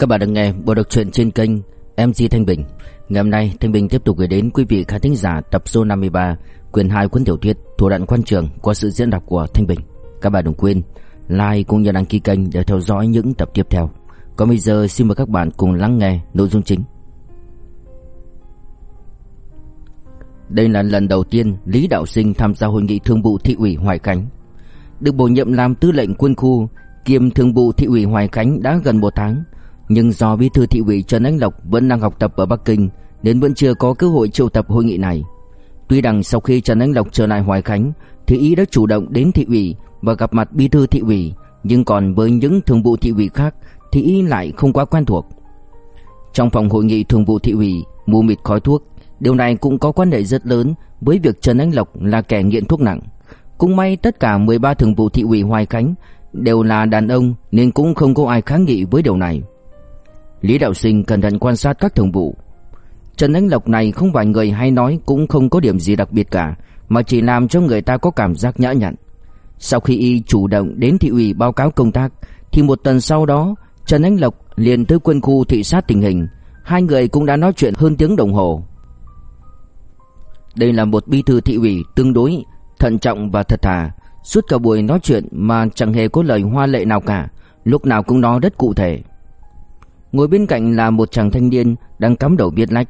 Các bạn đang nghe bộ đọc truyện trên kênh MC Thanh Bình. Ngày hôm nay Thanh Bình tiếp tục gửi đến quý vị khán thính giả tập số 53 quyển 2 cuốn tiểu thuyết Thủ đoạn quan trường qua sự diễn đọc của Thanh Bình. Các bạn đừng quên like cũng như đăng ký kênh để theo dõi những tập tiếp theo. Còn bây giờ xin mời các bạn cùng lắng nghe nội dung chính. Đây là lần đầu tiên Lý Đạo Sinh tham gia hội nghị thương vụ thị ủy Hoài Khánh. Được bổ nhiệm làm tư lệnh quân khu kiêm thương vụ thị ủy Hoài Khánh đã gần một tháng, nhưng do bí thư thị ủy Trần Anh Lộc vẫn đang học tập ở Bắc Kinh nên vẫn chưa có cơ hội triệu tập hội nghị này. Tuy rằng sau khi Trần Anh Lộc trở lại Hoài Khánh thì y đã chủ động đến thị ủy và gặp mặt bí thư thị ủy, nhưng còn với những thường vụ thị ủy khác thì y lại không quá quen thuộc. Trong phòng hội nghị thường vụ thị ủy, mù mịt khói thuốc, điều này cũng có quan hệ rất lớn với việc Trần Anh Lộc là kẻ nghiện thuốc nặng. Cũng may tất cả 13 thường vụ thị ủy Hoài Khánh đều là đàn ông nên cũng không có ai kháng nghị với điều này. Lý Đạo Sinh cẩn thận quan sát các thường vụ. Trần Anh Lộc này không phải người hay nói cũng không có điểm gì đặc biệt cả, mà chỉ làm cho người ta có cảm giác nhã nhặn. Sau khi y chủ động đến thị ủy báo cáo công tác, thì một tuần sau đó, Trần Anh Lộc liền tới quân khu thị sát tình hình. Hai người cũng đã nói chuyện hơn tiếng đồng hồ. Đây là một bí thư thị ủy tương đối thận trọng và thật thà, suốt cả buổi nói chuyện mà chẳng hề có lời hoa lệ nào cả, lúc nào cũng nói rất cụ thể. Ngồi bên cạnh là một chàng thanh niên đang cắm đầu biết lách.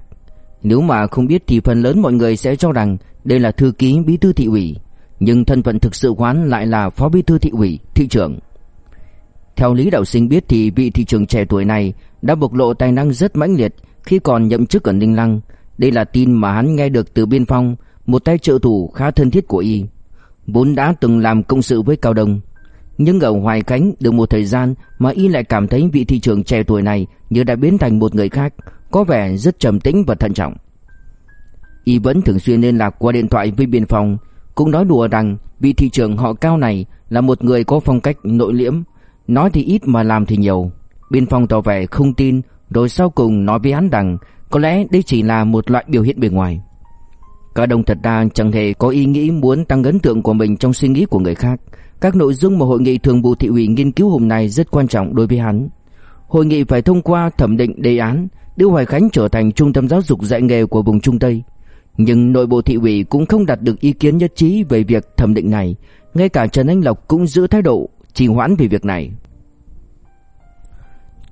Nếu mà không biết thì phần lớn mọi người sẽ cho rằng đây là thư ký bí thư thị ủy, nhưng thân phận thực sự quán lại là phó bí thư thị ủy, thị trưởng. Theo Lý Đạo Sinh biết thì vị thị trưởng trẻ tuổi này đã bộc lộ tài năng rất mãnh liệt khi còn nhậm chức ở Ninh Lăng. Đây là tin mà hắn nghe được từ biên phong, một tay trợ thủ khá thân thiết của y. Vốn đã từng làm công sự với Cao Đông, nhưng ở Hoài Khánh được một thời gian mà y lại cảm thấy vị thị trưởng trẻ tuổi này như đã biến thành một người khác, có vẻ rất trầm tĩnh và thận trọng. Y vẫn thường xuyên liên lạc qua điện thoại với biên phòng, cũng nói đùa rằng vị thị trưởng họ Cao này là một người có phong cách nội liễm, nói thì ít mà làm thì nhiều. Biên phòng tỏ vẻ không tin, rồi sau cùng nói với hắn rằng có lẽ đây chỉ là một loại biểu hiện bề ngoài. Cả đồng thật ra chẳng hề có ý nghĩ muốn tăng ấn tượng của mình trong suy nghĩ của người khác. Các nội dung mà hội nghị thường vụ thị ủy nghiên cứu hôm nay rất quan trọng đối với hắn. Hội nghị phải thông qua thẩm định đề án đưa Hoài Khánh trở thành trung tâm giáo dục dạy nghề của vùng Trung Tây. Nhưng nội bộ thị ủy cũng không đạt được ý kiến nhất trí về việc thẩm định này, ngay cả Trần Anh Lộc cũng giữ thái độ trì hoãn về việc này.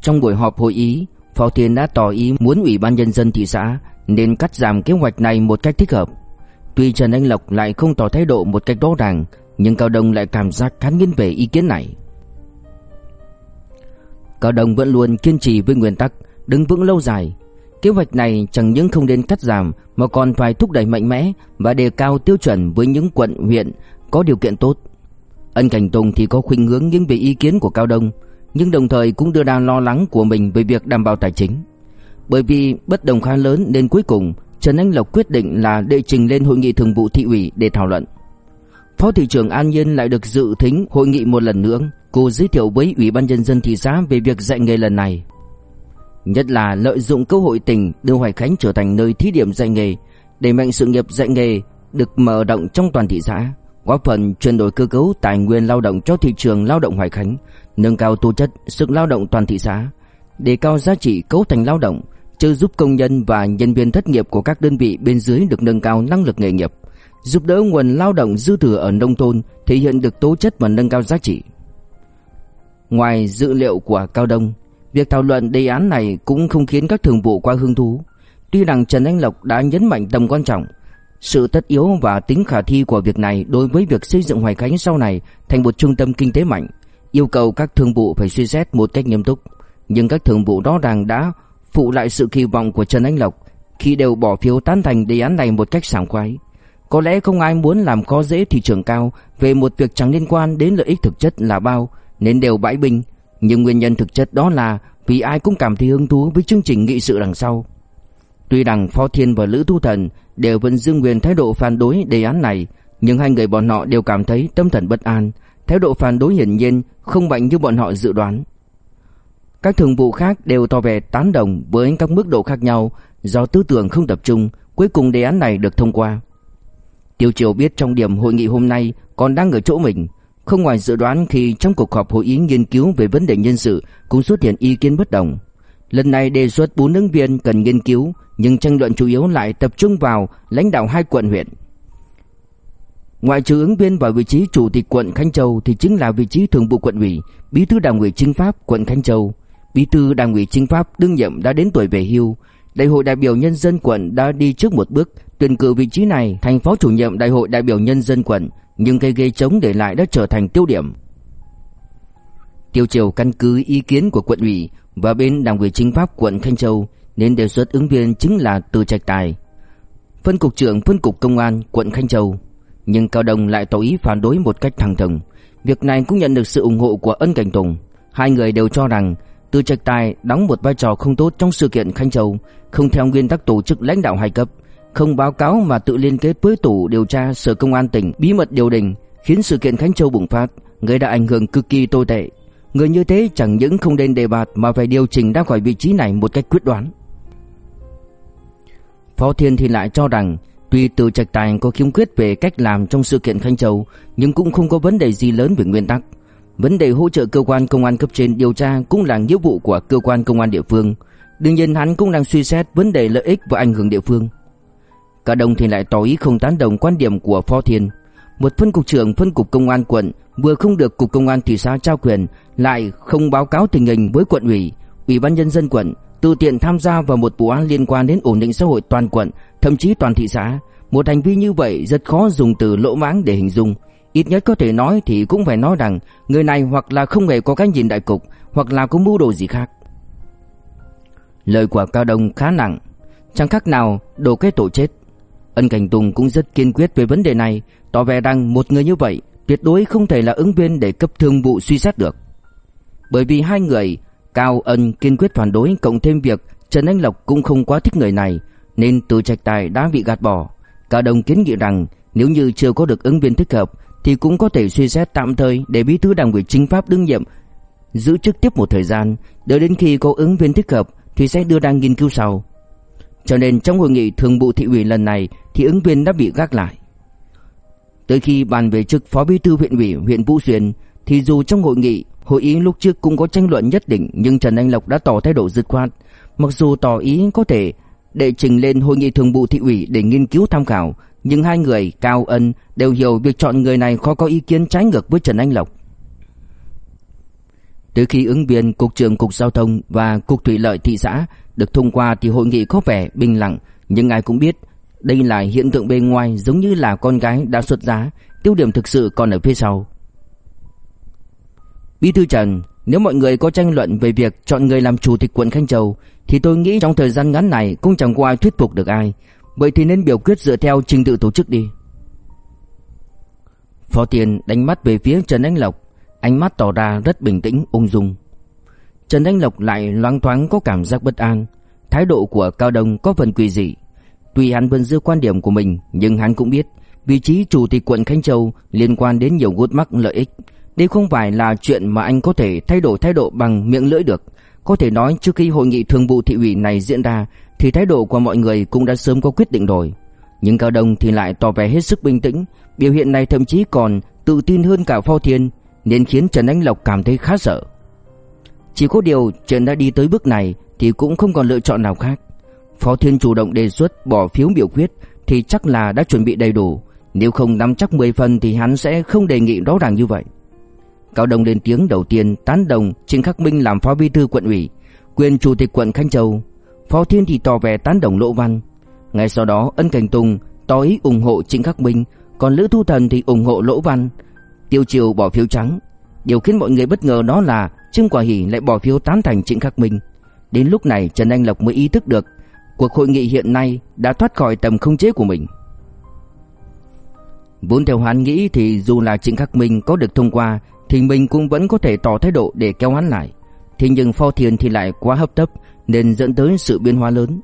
Trong buổi họp hội ý, Phó Thiên đã tỏ ý muốn Ủy ban nhân dân thị xã nên cắt giảm kế hoạch này một cách thích hợp. Tuy Trần Anh Lộc lại không tỏ thái độ một cách rõ ràng, nhưng Cao Đông lại cảm giác khá nghiêng về ý kiến này. Cao Đông vẫn luôn kiên trì với nguyên tắc đứng vững lâu dài. Kế hoạch này chẳng những không nên cắt giảm mà còn phải thúc đẩy mạnh mẽ và đề cao tiêu chuẩn với những quận huyện có điều kiện tốt. Ân Cảnh Tùng thì có khuynh hướng nghiêng về ý kiến của Cao Đông, nhưng đồng thời cũng đưa ra lo lắng của mình về việc đảm bảo tài chính. Bởi vì bất đồng khá lớn nên cuối cùng Trần Anh Lộc quyết định là đệ trình lên hội nghị thường vụ thị ủy để thảo luận. Phó thị trưởng An Nhiên lại được dự thính hội nghị một lần nữa, cô giới thiệu với Ủy ban nhân dân thị xã về việc dạy nghề lần này. Nhất là lợi dụng cơ hội tỉnh đưa Hoài Khánh trở thành nơi thí điểm dạy nghề, đẩy mạnh sự nghiệp dạy nghề được mở rộng trong toàn thị xã, góp phần chuyển đổi cơ cấu tài nguyên lao động cho thị trường lao động Hoài Khánh, nâng cao tố chất sức lao động toàn thị xã, đề cao giá trị cấu thành lao động, trợ giúp công nhân và nhân viên thất nghiệp của các đơn vị bên dưới được nâng cao năng lực nghề nghiệp, giúp đỡ nguồn lao động dư thừa ở nông thôn thể hiện được tố chất và nâng cao giá trị. Ngoài dữ liệu của Cao Đông, việc thảo luận đề án này cũng không khiến các thường vụ quá hứng thú. Tuy rằng Trần Anh Lộc đã nhấn mạnh tầm quan trọng, sự tất yếu và tính khả thi của việc này đối với việc xây dựng Hoài Khánh sau này thành một trung tâm kinh tế mạnh, yêu cầu các thường vụ phải suy xét một cách nghiêm túc. Nhưng các thường vụ đó rằng đã phụ lại sự kỳ vọng của Trần Anh Lộc khi đều bỏ phiếu tán thành đề án này một cách sảng khoái. Có lẽ không ai muốn làm khó dễ thị trường cao về một việc chẳng liên quan đến lợi ích thực chất là bao nên đều bãi bình, nhưng nguyên nhân thực chất đó là vì ai cũng cảm thấy hứng thú với chương trình nghị sự đằng sau. Tuy rằng Phó Thiên và Lữ Thu Thần đều vẫn dương nguyên thái độ phản đối đề án này, nhưng hai người bọn họ đều cảm thấy tâm thần bất an, thái độ phản đối hiển nhiên không mạnh như bọn họ dự đoán. Các thường vụ khác đều tỏ vẻ tán đồng với các mức độ khác nhau do tư tưởng không tập trung, cuối cùng đề án này được thông qua. Tiêu Triều biết trong điểm hội nghị hôm nay còn đang ở chỗ mình, không ngoài dự đoán khi trong cuộc họp hội ý nghiên cứu về vấn đề nhân sự cũng xuất hiện ý kiến bất đồng. Lần này đề xuất bốn ứng viên cần nghiên cứu, nhưng tranh luận chủ yếu lại tập trung vào lãnh đạo hai quận huyện. Ngoại trừ ứng viên vào vị trí chủ tịch quận Khánh Châu thì chính là vị trí thường vụ quận ủy, bí thư đảng ủy chính pháp quận Khánh Châu. Bí thư đảng ủy chính pháp đương nhiệm đã đến tuổi về hưu, đại hội đại biểu nhân dân quận đã đi trước một bước, tuyển cử vị trí này thành phó chủ nhiệm đại hội đại biểu nhân dân quận, nhưng cây ghế trống để lại đã trở thành tiêu điểm. Tiêu Triều căn cứ ý kiến của quận ủy và bên đảng ủy chính pháp quận Thanh Châu nên đề xuất ứng viên chính là Từ Trạch Tài, phân cục trưởng phân cục công an quận Thanh Châu. Nhưng Cao Đông lại tỏ ý phản đối một cách thẳng thừng. Việc này cũng nhận được sự ủng hộ của Ân Cảnh Tùng. Hai người đều cho rằng từ Trạch Tài đóng một vai trò không tốt trong sự kiện Khánh Châu, không theo nguyên tắc tổ chức lãnh đạo hai cấp, không báo cáo mà tự liên kết với tổ điều tra sở công an tỉnh bí mật điều đình, khiến sự kiện Khánh Châu bùng phát, gây đã ảnh hưởng cực kỳ tồi tệ. Người như thế chẳng những không nên đề bạt mà phải điều chỉnh ra khỏi vị trí này một cách quyết đoán. Phó Thiên thì lại cho rằng tuy từ trạch tài có khiếm khuyết về cách làm trong sự kiện Khanh Châu nhưng cũng không có vấn đề gì lớn về nguyên tắc. Vấn đề hỗ trợ cơ quan công an cấp trên điều tra cũng là nghĩa vụ của cơ quan công an địa phương. Đương nhiên hắn cũng đang suy xét vấn đề lợi ích và ảnh hưởng địa phương. Cả đồng thì lại tỏ ý không tán đồng quan điểm của Phó Thiên. Một phân cục trưởng phân cục công an quận vừa không được cục công an thị xã trao quyền lại không báo cáo tình hình với quận ủy, ủy ban nhân dân quận, tự tiện tham gia vào một vụ án liên quan đến ổn định xã hội toàn quận, thậm chí toàn thị xã. Một hành vi như vậy rất khó dùng từ lỗ mãng để hình dung. Ít nhất có thể nói thì cũng phải nói rằng người này hoặc là không hề có cái nhìn đại cục, hoặc là có mưu đồ gì khác. Lời của Cao Đông khá nặng, chẳng khác nào đổ cái tổ chết. Ân Cảnh Tùng cũng rất kiên quyết về vấn đề này, tỏ vẻ rằng một người như vậy tuyệt đối không thể là ứng viên để cấp thương vụ suy xét được. Bởi vì hai người, Cao Ân kiên quyết phản đối cộng thêm việc Trần Anh Lộc cũng không quá thích người này, nên từ trạch tài đã bị gạt bỏ. Cao Đông kiến nghị rằng nếu như chưa có được ứng viên thích hợp thì cũng có thể suy xét tạm thời để bí thư đảng ủy chính pháp đương nhiệm giữ chức tiếp một thời gian, đợi đến khi có ứng viên thích hợp thì sẽ đưa ra nghiên cứu sau. Cho nên trong hội nghị thường vụ thị ủy lần này thì ứng viên đã bị gác lại. Tới khi bàn về chức phó bí thư huyện ủy huyện Vũ Xuyên thì dù trong hội nghị, hội ý lúc trước cũng có tranh luận nhất định nhưng Trần Anh Lộc đã tỏ thái độ dứt khoát. Mặc dù tỏ ý có thể đệ trình lên hội nghị thường vụ thị ủy để nghiên cứu tham khảo, nhưng hai người Cao Ân đều hiểu việc chọn người này khó có ý kiến trái ngược với Trần Anh Lộc. Từ khi ứng viên cục trưởng cục giao thông và cục thủy lợi thị xã được thông qua thì hội nghị có vẻ bình lặng, nhưng ai cũng biết đây là hiện tượng bên ngoài giống như là con gái đã xuất giá, tiêu điểm thực sự còn ở phía sau. Bí thư Trần, nếu mọi người có tranh luận về việc chọn người làm chủ tịch quận Khanh Châu thì tôi nghĩ trong thời gian ngắn này cũng chẳng có ai thuyết phục được ai, vậy thì nên biểu quyết dựa theo trình tự tổ chức đi. Phó Tiền đánh mắt về phía Trần Anh Lộc, ánh mắt tỏ ra rất bình tĩnh, ung dung. Trần Anh Lộc lại loáng thoáng có cảm giác bất an, thái độ của Cao Đông có phần quỷ dị. Tuy hắn vẫn giữ quan điểm của mình, nhưng hắn cũng biết vị trí chủ tịch quận Khánh Châu liên quan đến nhiều gút mắc lợi ích. Đây không phải là chuyện mà anh có thể thay đổi thái độ bằng miệng lưỡi được. Có thể nói trước khi hội nghị thường vụ thị ủy này diễn ra thì thái độ của mọi người cũng đã sớm có quyết định rồi. Nhưng Cao Đông thì lại tỏ vẻ hết sức bình tĩnh, biểu hiện này thậm chí còn tự tin hơn cả Phao Thiên, nên khiến Trần Anh Lộc cảm thấy khá sợ. Chỉ có điều chuyện đã đi tới bước này thì cũng không còn lựa chọn nào khác. Phó Thiên chủ động đề xuất bỏ phiếu biểu quyết thì chắc là đã chuẩn bị đầy đủ, nếu không nắm chắc 10 phần thì hắn sẽ không đề nghị rõ ràng như vậy. Cao Đông lên tiếng đầu tiên tán đồng Trịnh Khắc Minh làm phó bí thư quận ủy, quyền chủ tịch quận Khánh Châu. Phó Thiên thì tỏ vẻ tán đồng Lỗ Văn. Ngay sau đó Ân Cảnh Tùng tỏ ý ủng hộ Trịnh Khắc Minh, còn Lữ Thu Thần thì ủng hộ Lỗ Văn. Tiêu Triều bỏ phiếu trắng. Điều khiến mọi người bất ngờ đó là Trương Quả Hỷ lại bỏ phiếu tán thành Trịnh Khắc Minh. Đến lúc này Trần Anh Lộc mới ý thức được cuộc hội nghị hiện nay đã thoát khỏi tầm không chế của mình. Vốn theo hắn nghĩ thì dù là Trịnh Khắc Minh có được thông qua thì mình cũng vẫn có thể tỏ thái độ để kéo hắn lại. Thế nhưng Phó Thiền thì lại quá hấp tấp nên dẫn tới sự biến hóa lớn.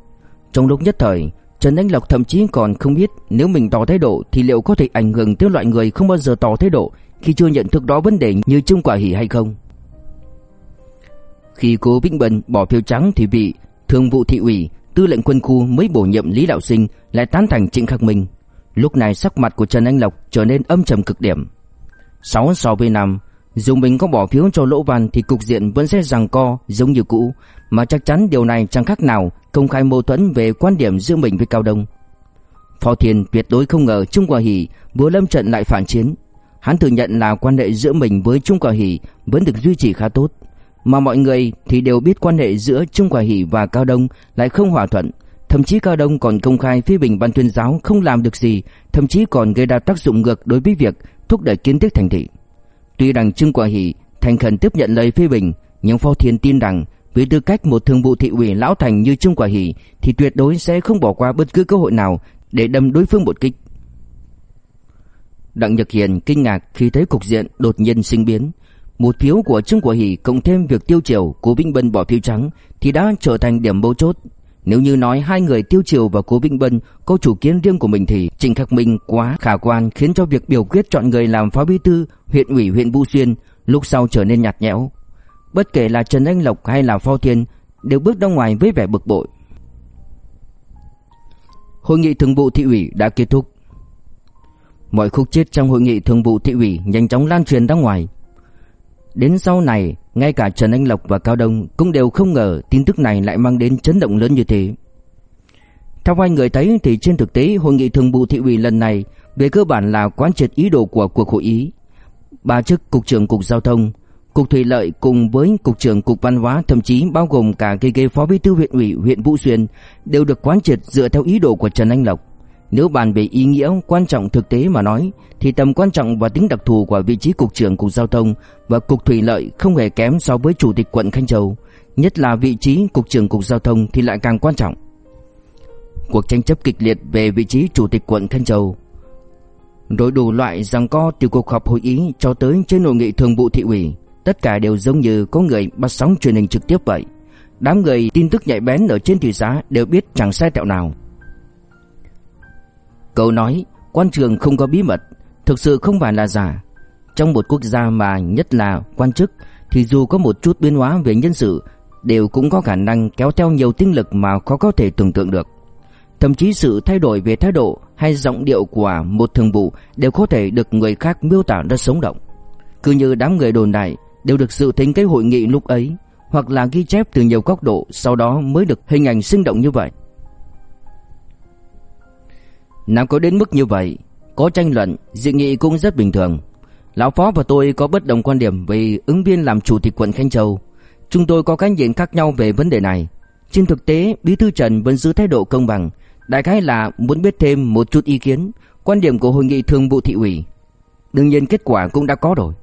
Trong lúc nhất thời, Trần Anh Lộc thậm chí còn không biết nếu mình tỏ thái độ thì liệu có thể ảnh hưởng tới loại người không bao giờ tỏ thái độ khi chưa nhận thức đó vấn đề như Trung Quả Hỷ hay không. Khi cố Vĩnh Bân bỏ phiếu trắng thì bị thường vụ thị ủy, tư lệnh quân khu mới bổ nhiệm Lý Đạo Sinh lại tán thành Trịnh Khắc Minh. Lúc này sắc mặt của Trần Anh Lộc trở nên âm trầm cực điểm. 6 so với 5, dù mình có bỏ phiếu cho Lỗ Văn thì cục diện vẫn sẽ giằng co giống như cũ, mà chắc chắn điều này chẳng khác nào công khai mâu thuẫn về quan điểm giữa mình với Cao Đông. Phó Thiên tuyệt đối không ngờ Trung Quả Hỷ vừa lâm trận lại phản chiến. Hắn thừa nhận là quan hệ giữa mình với Trung Quả Hỷ vẫn được duy trì khá tốt, mà mọi người thì đều biết quan hệ giữa Trung Quả Hỷ và Cao Đông lại không hòa thuận. Thậm chí Cao Đông còn công khai phê bình ban tuyên giáo không làm được gì, thậm chí còn gây ra tác dụng ngược đối với việc thúc đẩy kiến thức thành thị. Tuy rằng Trương Quả Hỷ thành khẩn tiếp nhận lời phê bình, nhưng Phó Thiên tin rằng với tư cách một thường vụ thị ủy lão thành như Trương Quả Hỷ thì tuyệt đối sẽ không bỏ qua bất cứ cơ hội nào để đâm đối phương một kích. Đặng Nhật Hiền kinh ngạc khi thấy cục diện đột nhiên sinh biến. Một phiếu của Trương Quả Hỷ cộng thêm việc tiêu triều của Vinh Bân bỏ phiếu trắng thì đã trở thành điểm mấu chốt. Nếu như nói hai người tiêu triều và cố Vinh Bân có chủ kiến riêng của mình thì trình Khắc Minh quá khả quan khiến cho việc biểu quyết chọn người làm phó bí thư huyện ủy huyện Vũ Xuyên lúc sau trở nên nhạt nhẽo. Bất kể là Trần Anh Lộc hay là Phao Thiên đều bước ra ngoài với vẻ bực bội. Hội nghị thường vụ thị ủy đã kết thúc. Mọi khúc chết trong hội nghị thường vụ thị ủy nhanh chóng lan truyền ra ngoài. Đến sau này, ngay cả Trần Anh Lộc và Cao Đông cũng đều không ngờ tin tức này lại mang đến chấn động lớn như thế. Theo hai người thấy thì trên thực tế hội nghị thường vụ thị ủy lần này về cơ bản là quán triệt ý đồ của cuộc hội ý. Ba chức cục trưởng cục giao thông, cục thủy lợi cùng với cục trưởng cục văn hóa thậm chí bao gồm cả cây ghế phó bí thư huyện ủy huyện Vũ Xuyên đều được quán triệt dựa theo ý đồ của Trần Anh Lộc. Nếu bàn về ý nghĩa quan trọng thực tế mà nói thì tầm quan trọng và tính đặc thù của vị trí cục trưởng cục giao thông và cục thủy lợi không hề kém so với chủ tịch quận Khanh Châu, nhất là vị trí cục trưởng cục giao thông thì lại càng quan trọng. Cuộc tranh chấp kịch liệt về vị trí chủ tịch quận Khanh Châu rồi đủ loại giằng co từ cuộc họp hội ý cho tới trên hội nghị thường vụ thị ủy, tất cả đều giống như có người bắt sóng truyền hình trực tiếp vậy. Đám người tin tức nhạy bén ở trên thị xã đều biết chẳng sai tẹo nào. Cậu nói, quan trường không có bí mật, Thực sự không phải là giả. Trong một quốc gia mà nhất là quan chức, Thì dù có một chút biến hóa về nhân sự, Đều cũng có khả năng kéo theo nhiều tinh lực mà khó có thể tưởng tượng được. Thậm chí sự thay đổi về thái độ hay giọng điệu của một thường vụ Đều có thể được người khác miêu tả rất sống động. Cứ như đám người đồn đại Đều được dự tính cái hội nghị lúc ấy, Hoặc là ghi chép từ nhiều góc độ, Sau đó mới được hình ảnh sinh động như vậy nào có đến mức như vậy, Có tranh luận, Dị nghị cũng rất bình thường. Lão Phó và tôi có bất đồng quan điểm Về ứng viên làm chủ tịch quận Khánh Châu. Chúng tôi có cái nhìn khác nhau về vấn đề này. Trên thực tế, Bí thư Trần vẫn giữ thái độ công bằng. Đại khái là muốn biết thêm một chút ý kiến, Quan điểm của hội nghị thường vụ thị ủy. Đương nhiên kết quả cũng đã có rồi.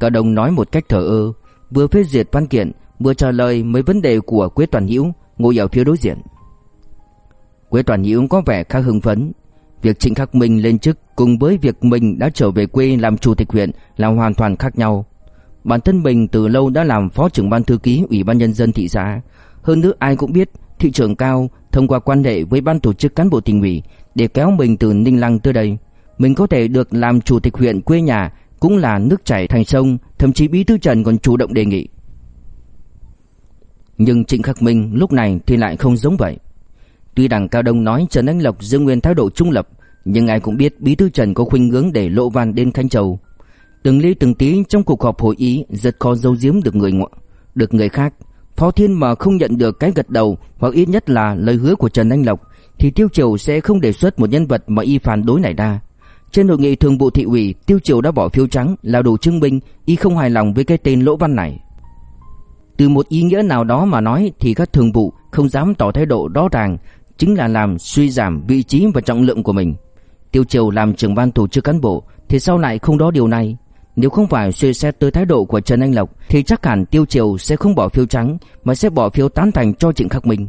Cả đồng nói một cách thở ơ, Vừa phê duyệt văn kiện, Vừa trả lời mấy vấn đề của Quế Toàn Hữu, Ngồi ở phía đối diện. Quế Toàn Hữu có vẻ khá hưng phấn. Việc Trịnh Khắc Minh lên chức cùng với việc mình đã trở về quê làm chủ tịch huyện là hoàn toàn khác nhau. Bản thân mình từ lâu đã làm phó trưởng ban thư ký Ủy ban nhân dân thị xã. Hơn nữa ai cũng biết thị trưởng cao thông qua quan hệ với ban tổ chức cán bộ tỉnh ủy để kéo mình từ Ninh Lăng tới đây. Mình có thể được làm chủ tịch huyện quê nhà cũng là nước chảy thành sông, thậm chí bí thư Trần còn chủ động đề nghị. Nhưng Trịnh Khắc Minh lúc này thì lại không giống vậy. Tuy đảng Cao Đông nói Trần Anh Lộc giữ nguyên thái độ trung lập, nhưng ai cũng biết Bí thư Trần có khuynh hướng để lộ văn đến Khánh Châu. Từng lý từng tí trong cuộc họp hội ý rất khó giấu giếm được người ngoại, được người khác. Phó Thiên mà không nhận được cái gật đầu hoặc ít nhất là lời hứa của Trần Anh Lộc thì Tiêu Triều sẽ không đề xuất một nhân vật mà y phản đối này ra. Trên hội nghị thường vụ thị ủy, Tiêu Triều đã bỏ phiếu trắng là đủ chứng minh y không hài lòng với cái tên lỗ văn này. Từ một ý nghĩa nào đó mà nói thì các thường vụ không dám tỏ thái độ rõ ràng chính là làm suy giảm vị trí và trọng lượng của mình. Tiêu Triều làm trưởng ban tổ chức cán bộ thì sau lại không đó điều này. Nếu không phải suy xét tới thái độ của Trần Anh Lộc thì chắc hẳn Tiêu Triều sẽ không bỏ phiếu trắng mà sẽ bỏ phiếu tán thành cho Trịnh Khắc Minh.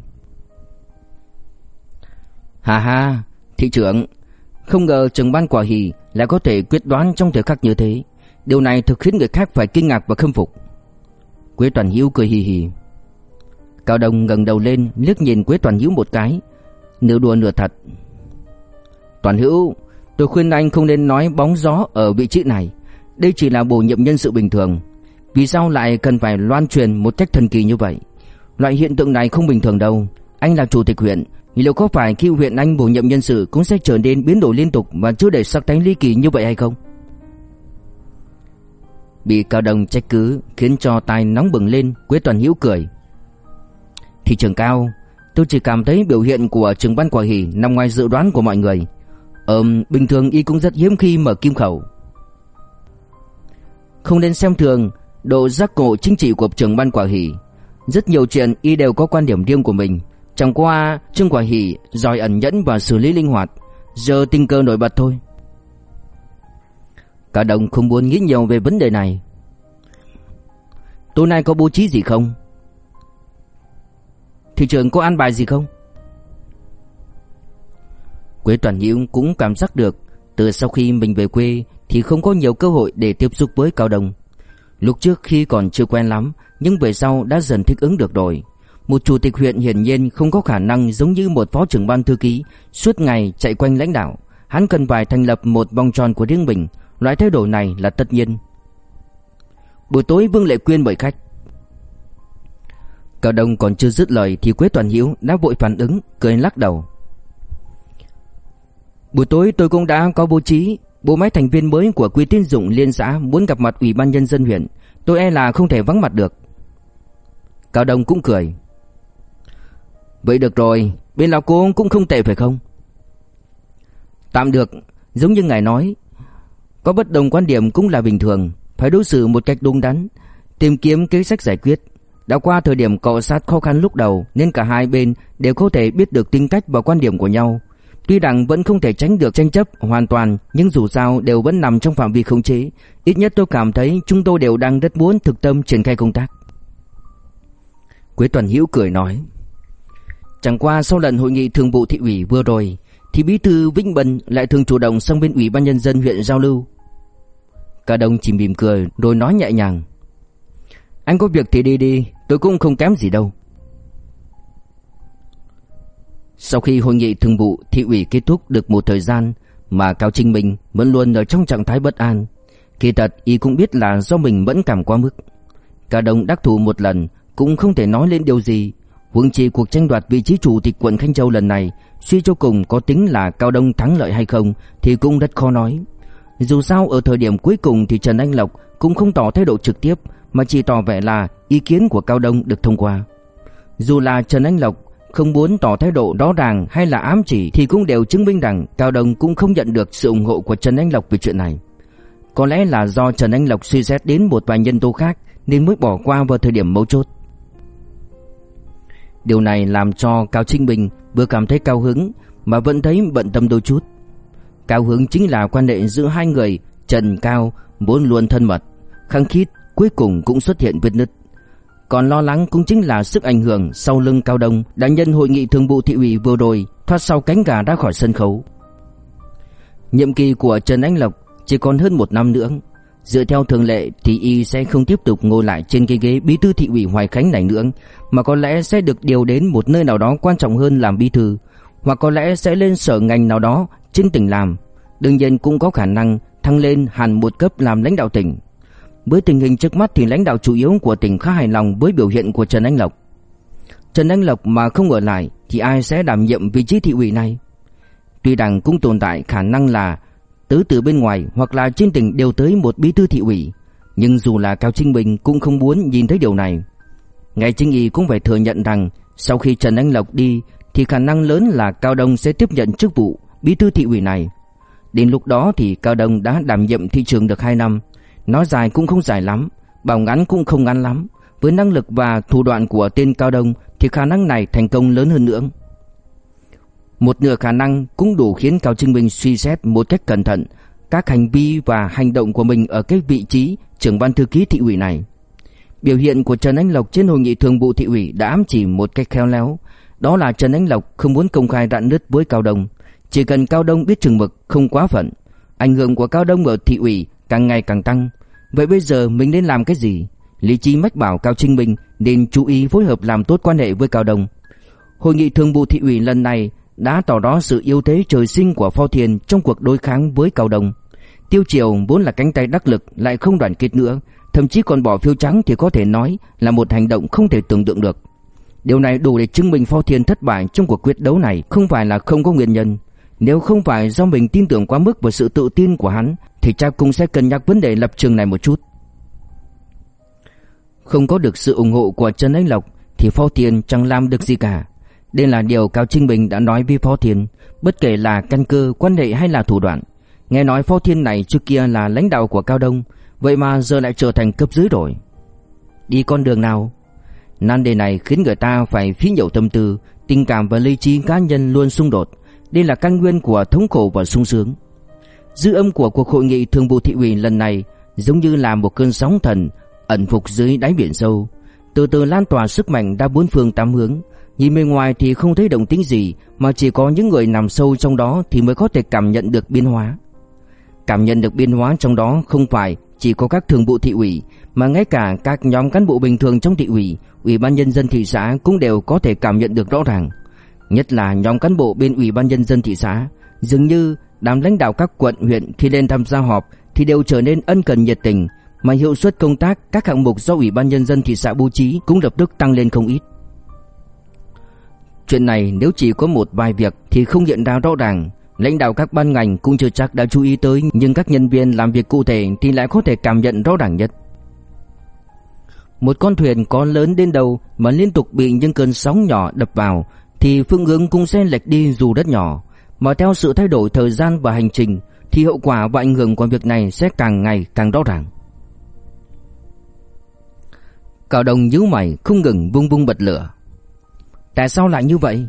Hà hà, thị trưởng, không ngờ trưởng ban quả hì lại có thể quyết đoán trong thời khắc như thế. Điều này thực khiến người khác phải kinh ngạc và khâm phục. Quế Toàn Hiếu cười hì hì. Cao Đông ngẩng đầu lên liếc nhìn Quế Toàn Hiếu một cái nửa đùa nửa thật. Toàn hữu, tôi khuyên anh không nên nói bóng gió ở vị trí này. Đây chỉ là bổ nhiệm nhân sự bình thường. Vì sao lại cần phải loan truyền một cách thần kỳ như vậy? Loại hiện tượng này không bình thường đâu. Anh là chủ tịch huyện, liệu có phải khi huyện anh bổ nhiệm nhân sự cũng sẽ trở nên biến đổi liên tục và chưa để sắc tánh ly kỳ như vậy hay không? Bị Cao Đông trách cứ khiến cho tai nóng bừng lên Quế Toàn Hữu cười Thị trường cao Tôi chỉ cảm thấy biểu hiện của trưởng ban quả hỉ Nằm ngoài dự đoán của mọi người. Ờm, bình thường y cũng rất hiếm khi mở kim khẩu. Không nên xem thường Độ giác ngộ chính trị của trưởng ban quả hỉ Rất nhiều chuyện y đều có quan điểm riêng của mình. Chẳng qua Trương Quả Hỷ giỏi ẩn nhẫn và xử lý linh hoạt. Giờ tình cờ nổi bật thôi. Cả đồng không muốn nghĩ nhiều về vấn đề này. Tối nay có bố trí gì không? Thị trường có ăn bài gì không? Quế Toàn Nhiễu cũng cảm giác được, Từ sau khi mình về quê Thì không có nhiều cơ hội để tiếp xúc với Cao Đông. Lúc trước khi còn chưa quen lắm, Nhưng về sau đã dần thích ứng được rồi. Một chủ tịch huyện hiển nhiên không có khả năng giống như một phó trưởng ban thư ký, Suốt ngày chạy quanh lãnh đạo. Hắn cần phải thành lập một vòng tròn của riêng mình, Loại thay đổi này là tất nhiên. Buổi tối Vương Lệ Quyên mời khách. Cao Đông còn chưa dứt lời Thì Quế Toàn Hiếu đã vội phản ứng, Cười lắc đầu. Buổi tối tôi cũng đã có bố trí Bộ máy thành viên mới của Quỹ tín dụng liên xã Muốn gặp mặt Ủy ban Nhân dân huyện. Tôi e là không thể vắng mặt được. Cao Đông cũng cười. Vậy được rồi, Bên lão cô cũng không tệ phải không? Tạm được, Giống như ngài nói, có bất đồng quan điểm cũng là bình thường, Phải đối xử một cách đúng đắn, Tìm kiếm kế sách giải quyết. Đã qua thời điểm cọ sát khó khăn lúc đầu Nên cả hai bên đều có thể biết được tính cách và quan điểm của nhau Tuy rằng vẫn không thể tránh được tranh chấp hoàn toàn Nhưng dù sao đều vẫn nằm trong phạm vi khống chế Ít nhất tôi cảm thấy chúng tôi đều đang rất muốn thực tâm triển khai công tác Quế Toàn Hữu cười nói Chẳng qua sau lần hội nghị thường vụ thị ủy vừa rồi thì bí thư Vĩnh Bân lại thường chủ động sang bên ủy ban nhân dân huyện giao lưu. Cả đồng chỉ mỉm cười rồi nói nhẹ nhàng. Anh có việc thì đi đi, tôi cũng không kém gì đâu. Sau khi hội nghị thường vụ thị ủy kết thúc được một thời gian mà Cao Trinh Minh vẫn luôn ở trong trạng thái bất an. Kỳ thật y cũng biết là do mình vẫn cảm quá mức. Cả đồng đắc thủ một lần cũng không thể nói lên điều gì. Huống chi cuộc tranh đoạt vị trí chủ tịch quận Khanh Châu lần này Suy cho cùng có tính là Cao Đông thắng lợi hay không Thì cũng rất khó nói Dù sao ở thời điểm cuối cùng Thì Trần Anh Lộc cũng không tỏ thái độ trực tiếp mà chỉ tỏ vẻ là ý kiến của Cao Đông được thông qua. Dù là Trần Anh Lộc không muốn tỏ thái độ rõ ràng hay là ám chỉ Thì cũng đều chứng minh rằng Cao Đông cũng không nhận được sự ủng hộ của Trần Anh Lộc về chuyện này. Có lẽ là do Trần Anh Lộc suy xét đến một vài nhân tố khác Nên mới bỏ qua vào thời điểm mấu chốt. Điều này làm cho Cao Trinh Bình vừa cảm thấy cao hứng mà vẫn thấy bận tâm đôi chút. Cao hứng chính là quan hệ giữa hai người Trần Cao vốn luôn thân mật, khăng khít cuối cùng cũng xuất hiện vết nứt. Còn lo lắng cũng chính là sức ảnh hưởng sau lưng Cao Đông đã nhân hội nghị thường vụ thị ủy vừa rồi thoát sau cánh gà ra khỏi sân khấu. Nhiệm kỳ của Trần Anh Lộc chỉ còn hơn một năm nữa. Dựa theo thường lệ thì y sẽ không tiếp tục ngồi lại trên cái ghế bí thư thị ủy Hoài Khánh này nữa mà có lẽ sẽ được điều đến một nơi nào đó quan trọng hơn làm bí thư, hoặc có lẽ sẽ lên sở ngành nào đó trên tỉnh làm. Đương nhiên cũng có khả năng thăng lên hẳn một cấp làm lãnh đạo tỉnh. Với tình hình trước mắt thì lãnh đạo chủ yếu của tỉnh khá hài lòng với biểu hiện của Trần Anh Lộc. Trần Anh Lộc mà không ở lại thì ai sẽ đảm nhiệm vị trí thị ủy này? Tuy rằng cũng tồn tại khả năng là tứ từ bên ngoài hoặc là trên tỉnh đều tới một bí thư thị ủy, nhưng dù là Cao Trinh Bình cũng không muốn nhìn thấy điều này. Ngài Chính Y cũng phải thừa nhận rằng sau khi Trần Anh Lộc đi thì khả năng lớn là Cao Đông sẽ tiếp nhận chức vụ bí thư thị ủy này. Đến lúc đó thì Cao Đông đã đảm nhiệm thị trường được 2 năm, nói dài cũng không dài lắm, bảo ngắn cũng không ngắn lắm. Với năng lực và thủ đoạn của tên Cao Đông thì khả năng này thành công lớn hơn nữa. Một nửa khả năng cũng đủ khiến Cao Trinh Minh suy xét một cách cẩn thận các hành vi và hành động của mình ở cái vị trí trưởng ban thư ký thị ủy này. Biểu hiện của Trần Anh Lộc trên hội nghị thường vụ thị ủy đã ám chỉ một cách khéo léo, đó là Trần Anh Lộc không muốn công khai rạn nứt với Cao Đông, chỉ cần Cao Đông biết chừng mực, không quá phận. Ảnh hưởng của Cao Đông ở thị ủy càng ngày càng tăng. Vậy bây giờ mình nên làm cái gì? Lý Chi mách bảo Cao Trinh Minh nên chú ý phối hợp làm tốt quan hệ với Cao Đông. Hội nghị thường vụ thị ủy lần này đã tỏ rõ sự yêu thế trời sinh của Phao Thiền trong cuộc đối kháng với Cao Đông. Tiêu Triều vốn là cánh tay đắc lực lại không đoàn kết nữa, thậm chí còn bỏ phiếu trắng thì có thể nói là một hành động không thể tưởng tượng được. Điều này đủ để chứng minh Phao Thiên thất bại trong cuộc quyết đấu này không phải là không có nguyên nhân. Nếu không phải do mình tin tưởng quá mức vào sự tự tin của hắn thì cha cũng sẽ cân nhắc vấn đề lập trường này một chút. Không có được sự ủng hộ của Trần Anh Lộc Thì Phó Thiên chẳng làm được gì cả. Đây là điều Cao Trinh Bình đã nói với Phó Thiên Bất kể là căn cơ, quan hệ hay là thủ đoạn. Nghe nói Phó Thiên này trước kia là lãnh đạo của Cao Đông Vậy mà giờ lại trở thành cấp dưới rồi. Đi con đường nào? Nan đề này khiến người ta phải phí nhiều tâm tư Tình cảm và lý trí cá nhân luôn xung đột. Đây là căn nguyên của thống khổ và sung sướng. Dư âm của cuộc hội nghị thường vụ thị ủy lần này Giống như là một cơn sóng thần Ẩn phục dưới đáy biển sâu. Từ từ lan tỏa sức mạnh ra bốn phương tám hướng. Nhìn bên ngoài thì không thấy động tĩnh gì Mà chỉ có những người nằm sâu trong đó Thì mới có thể cảm nhận được biến hóa. Cảm nhận được biến hóa trong đó không phải chỉ có các thường vụ thị ủy mà ngay cả các nhóm cán bộ bình thường trong thị ủy, ủy ban nhân dân thị xã cũng đều có thể cảm nhận được rõ ràng. Nhất là nhóm cán bộ bên ủy ban nhân dân thị xã, dường như đám lãnh đạo các quận huyện khi lên tham gia họp thì đều trở nên ân cần nhiệt tình, mà hiệu suất công tác các hạng mục do ủy ban nhân dân thị xã bố trí cũng lập tức tăng lên không ít. Chuyện này nếu chỉ có một vài việc thì không hiện ra rõ ràng, Lãnh đạo các ban ngành cũng chưa chắc đã chú ý tới Nhưng các nhân viên làm việc cụ thể thì lại có thể cảm nhận rõ ràng nhất Một con thuyền có lớn đến đâu mà liên tục bị những cơn sóng nhỏ đập vào Thì phương hướng cũng sẽ lệch đi dù rất nhỏ mà theo sự thay đổi thời gian và hành trình, Thì hậu quả và ảnh hưởng của việc này sẽ càng ngày càng rõ ràng. Cao đồng nhíu mày, không ngừng vung vung bật lửa. Tại sao lại như vậy?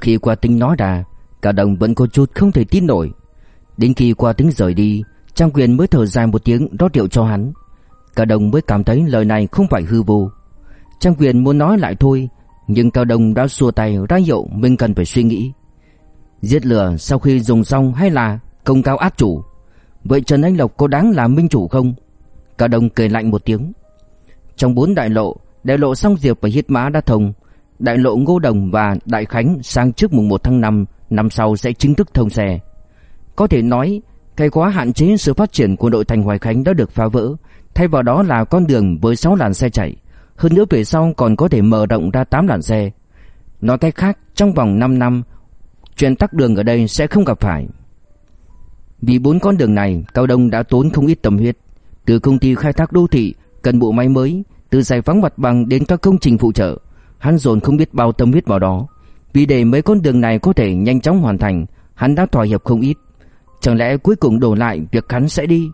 Khi qua tính nói ra Cao đồng vẫn có chút không thể tin nổi. Đến khi qua tính rời đi, Trang quyền mới thở dài một tiếng rót rượu cho hắn. Cao đồng mới cảm thấy lời này không phải hư vô. Trang quyền muốn nói lại thôi, Nhưng Cao Đồng đã xua tay ra hiệu mình cần phải suy nghĩ. Giết lừa sau khi dùng xong hay là công cao át chủ Vậy Trần Anh Lộc có đáng là minh chủ không? Cao Đồng cười lạnh một tiếng Trong bốn đại lộ Đại lộ Song Diệp và Hiết Mã đã thông Đại lộ Ngô Đồng và Đại Khánh sang trước mùng 1 tháng 5 năm sau sẽ chính thức thông xe. Có thể nói, cái quá hạn chế sự phát triển của nội thành Hoài Khánh đã được phá vỡ, thay vào đó là con đường với 6 làn xe chạy, hơn nữa về sau còn có thể mở rộng ra 8 làn xe. Nói cách khác, trong vòng 5 năm, chuyện tắc đường ở đây sẽ không gặp phải. Vì bốn con đường này, Cao Đông đã tốn không ít tâm huyết, từ công ty khai thác đô thị, cần bộ máy mới, từ giải phóng mặt bằng đến các công trình phụ trợ, hắn dồn không biết bao tâm huyết vào đó. Vì để mấy con đường này có thể nhanh chóng hoàn thành Hắn đã thỏa hiệp không ít. Chẳng lẽ cuối cùng đổ lại việc hắn sẽ đi?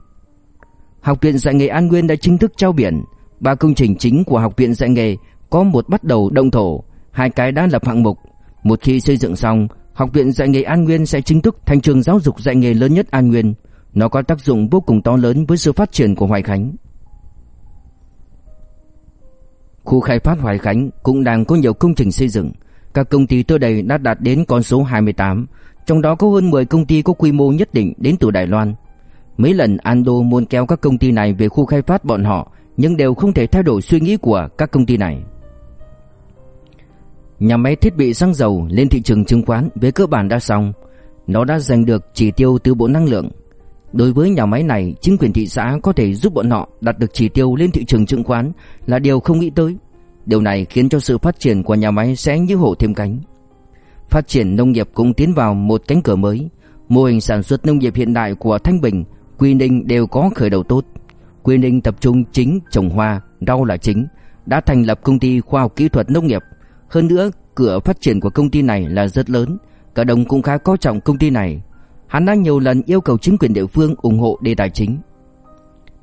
Học viện dạy nghề An Nguyên đã chính thức trao biển. Ba công trình chính của học viện dạy nghề Có một bắt đầu động thổ Hai cái đã lập hạng mục. Một khi xây dựng xong Học viện dạy nghề An Nguyên sẽ chính thức thành trường giáo dục dạy nghề lớn nhất An Nguyên Nó có tác dụng vô cùng to lớn với sự phát triển của Hoài Khánh Khu khai phát Hoài Khánh cũng đang có nhiều công trình xây dựng các công ty tới đây đã đạt đến con số 28, trong đó có hơn 10 công ty có quy mô nhất định đến từ Đài Loan. Mấy lần Ando muốn kéo các công ty này về khu khai phát bọn họ, nhưng đều không thể thay đổi suy nghĩ của các công ty này. Nhà máy thiết bị xăng dầu lên thị trường chứng khoán về cơ bản đã xong, nó đã giành được chỉ tiêu từ Bộ Năng lượng. Đối với nhà máy này, chính quyền thị xã có thể giúp bọn họ đạt được chỉ tiêu lên thị trường chứng khoán là điều không nghĩ tới. Điều này khiến cho sự phát triển của nhà máy sẽ như hổ thêm cánh. Phát triển nông nghiệp cũng tiến vào một cánh cửa mới. Mô hình sản xuất nông nghiệp hiện đại của Thanh Bình, Quy Ninh đều có khởi đầu tốt. Quy Ninh tập trung chính trồng hoa, rau là chính, đã thành lập công ty khoa học kỹ thuật nông nghiệp. Hơn nữa, cửa phát triển của công ty này là rất lớn, cả đồng cũng khá coi trọng công ty này. Hắn đã nhiều lần yêu cầu chính quyền địa phương ủng hộ đề tài chính.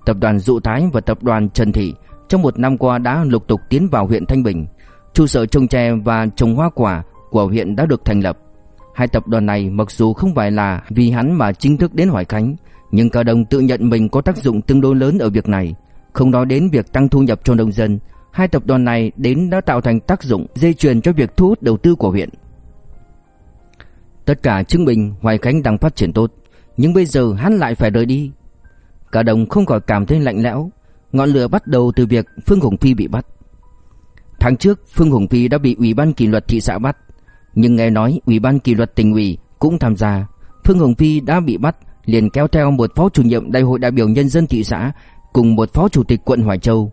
Tập đoàn Dụ Thái và tập đoàn Trần Thị trong một năm qua đã lục tục tiến vào huyện Thanh Bình. Trụ sở trồng chè và trồng hoa quả của huyện đã được thành lập. Hai tập đoàn này mặc dù không phải là vì hắn mà chính thức đến Hoài Khánh, nhưng cả đồng tự nhận mình có tác dụng tương đối lớn ở việc này. Không nói đến việc tăng thu nhập cho nông dân, hai tập đoàn này đến đã tạo thành tác dụng dây chuyền cho việc thu hút đầu tư của huyện. Tất cả chứng minh Hoài Khánh đang phát triển tốt, nhưng bây giờ hắn lại phải rời đi. Cả đồng không khỏi cảm thấy lạnh lẽo, Ngọn lửa bắt đầu từ việc Phương Hồng Phi bị bắt. Tháng trước Phương Hồng Phi đã bị Ủy ban kỷ luật thị xã bắt, nhưng nghe nói Ủy ban kỷ luật tỉnh ủy cũng tham gia. Phương Hồng Phi đã bị bắt liền kéo theo một phó chủ nhiệm đại hội đại biểu nhân dân thị xã cùng một phó chủ tịch quận Hoài Châu.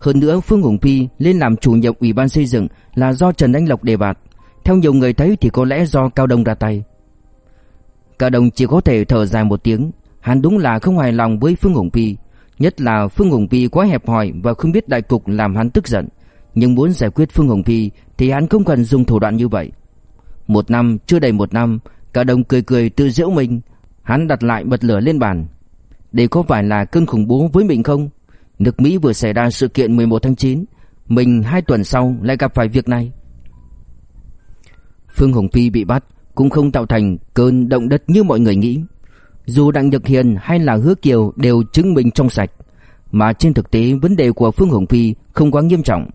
Hơn nữa Phương Hùng Phi lên làm chủ nhiệm Ủy ban xây dựng là do Trần Anh Lộc đề bạt. Theo nhiều người thấy thì có lẽ do Cao Đông ra tay. Cao Đông chỉ có thể thở dài một tiếng, hắn đúng là không hài lòng với Phương Hùng Phi. Nhất là Phương Hùng Phi quá hẹp hòi và không biết đại cục làm hắn tức giận. Nhưng muốn giải quyết Phương Hồng Phi thì hắn không cần dùng thủ đoạn như vậy. Một năm, chưa đầy một năm, cả đồng cười cười tự giễu mình. Hắn đặt lại bật lửa lên bàn. Đây có phải là cơn khủng bố với mình không? Nước Mỹ vừa xảy ra sự kiện 11 tháng 9, mình hai tuần sau lại gặp phải việc này. Phương Hồng Phi bị bắt cũng không tạo thành cơn động đất như mọi người nghĩ. Dù Đặng Nhật Hiền hay là Hứa Kiều đều chứng minh trong sạch, mà trên thực tế vấn đề của Phương Hồng Phi không quá nghiêm trọng.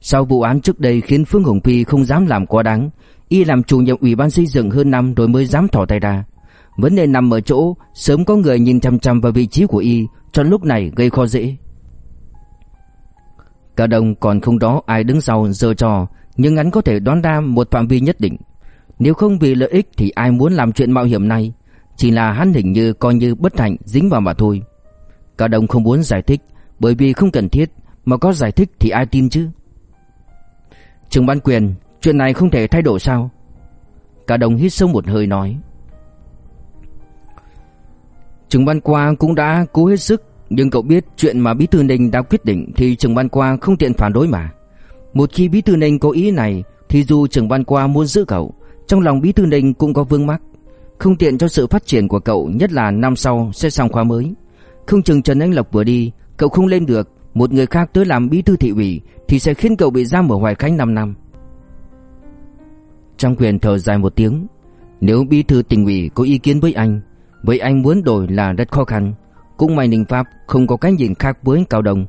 Sau vụ án trước đây khiến Phương Hồng Phi không dám làm quá đáng, y làm chủ nhiệm ủy ban xây dựng hơn năm rồi mới dám thỏ tay ra. Vấn đề nằm ở chỗ sớm có người nhìn chăm chăm vào vị trí của y, cho lúc này gây khó dễ. Cả đồng còn không đó ai đứng sau giờ trò, nhưng hắn có thể đoán ra một phạm vi nhất định. Nếu không vì lợi ích thì ai muốn làm chuyện mạo hiểm này, chỉ là hắn hình như coi như bất hạnh dính vào mà thôi. Cả đồng không muốn giải thích, bởi vì không cần thiết, mà có giải thích thì ai tin chứ? Trường ban quyền, chuyện này không thể thay đổi sao? Cả đồng hít sâu một hơi nói. Trường ban qua cũng đã cố hết sức nhưng cậu biết chuyện mà Bí Thư Ninh đã quyết định Thì trường ban qua không tiện phản đối mà. Một khi Bí Thư Ninh có ý này, Thì dù trường ban qua muốn giữ cậu, Trong lòng Bí Thư Ninh cũng có vương mắc. Không tiện cho sự phát triển của cậu, Nhất là năm sau sẽ xong khóa mới. Không chừng Trần Anh Lộc vừa đi, Cậu không lên được, Một người khác tới làm Bí Thư Thị ủy Thì sẽ khiến cậu bị giam ở Hoài Khánh 5 năm. Trong quyền thở dài một tiếng, Nếu Bí Thư tỉnh ủy có ý kiến với anh với anh muốn đổi là rất khó khăn. Cũng may Ninh Pháp không có cái nhìn khác với Cao Đông.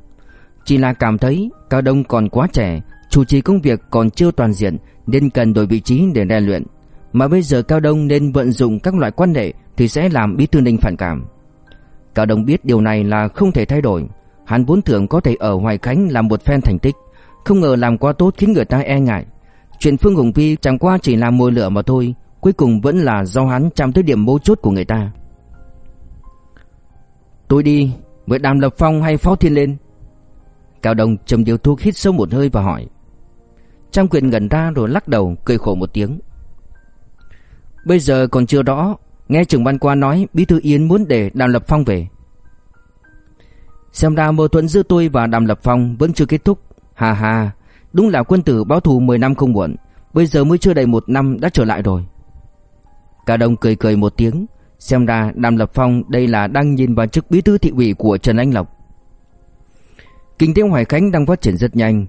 Chỉ là cảm thấy Cao Đông còn quá trẻ, Chủ trì công việc còn chưa toàn diện, Nên cần đổi vị trí để rèn luyện. Mà bây giờ Cao Đông nên vận dụng các loại quan hệ Thì sẽ làm bí thư Ninh phản cảm. Cao Đông biết điều này là không thể thay đổi. Hắn vốn tưởng có thể ở Hoài Khánh làm một phen thành tích, Không ngờ làm quá tốt khiến người ta e ngại. Chuyện Phương Hùng Vi chẳng qua chỉ là mồi lửa mà thôi, Cuối cùng vẫn là do hắn chạm tới điểm mấu chốt của người ta. Tôi đi Với Đàm Lập Phong hay Phó Thiên lên? Cao Đông châm điếu thuốc hít sâu một hơi và hỏi. Trang quyền ngẩn ra rồi lắc đầu, cười khổ một tiếng. Bây giờ còn chưa rõ, Nghe trưởng ban qua nói Bí thư Yến muốn để Đàm Lập Phong về. Xem ra mâu thuẫn giữa tôi và Đàm Lập Phong vẫn chưa kết thúc. Hà hà Đúng là quân tử báo thù 10 năm không muộn, Bây giờ mới chưa đầy một năm đã trở lại rồi. Cao Đông cười cười một tiếng Xem ra Đàm Lập Phong đây là đang nhìn vào chức bí thư thị ủy của Trần Anh Lộc. Kinh tế Hoài Khánh đang phát triển rất nhanh.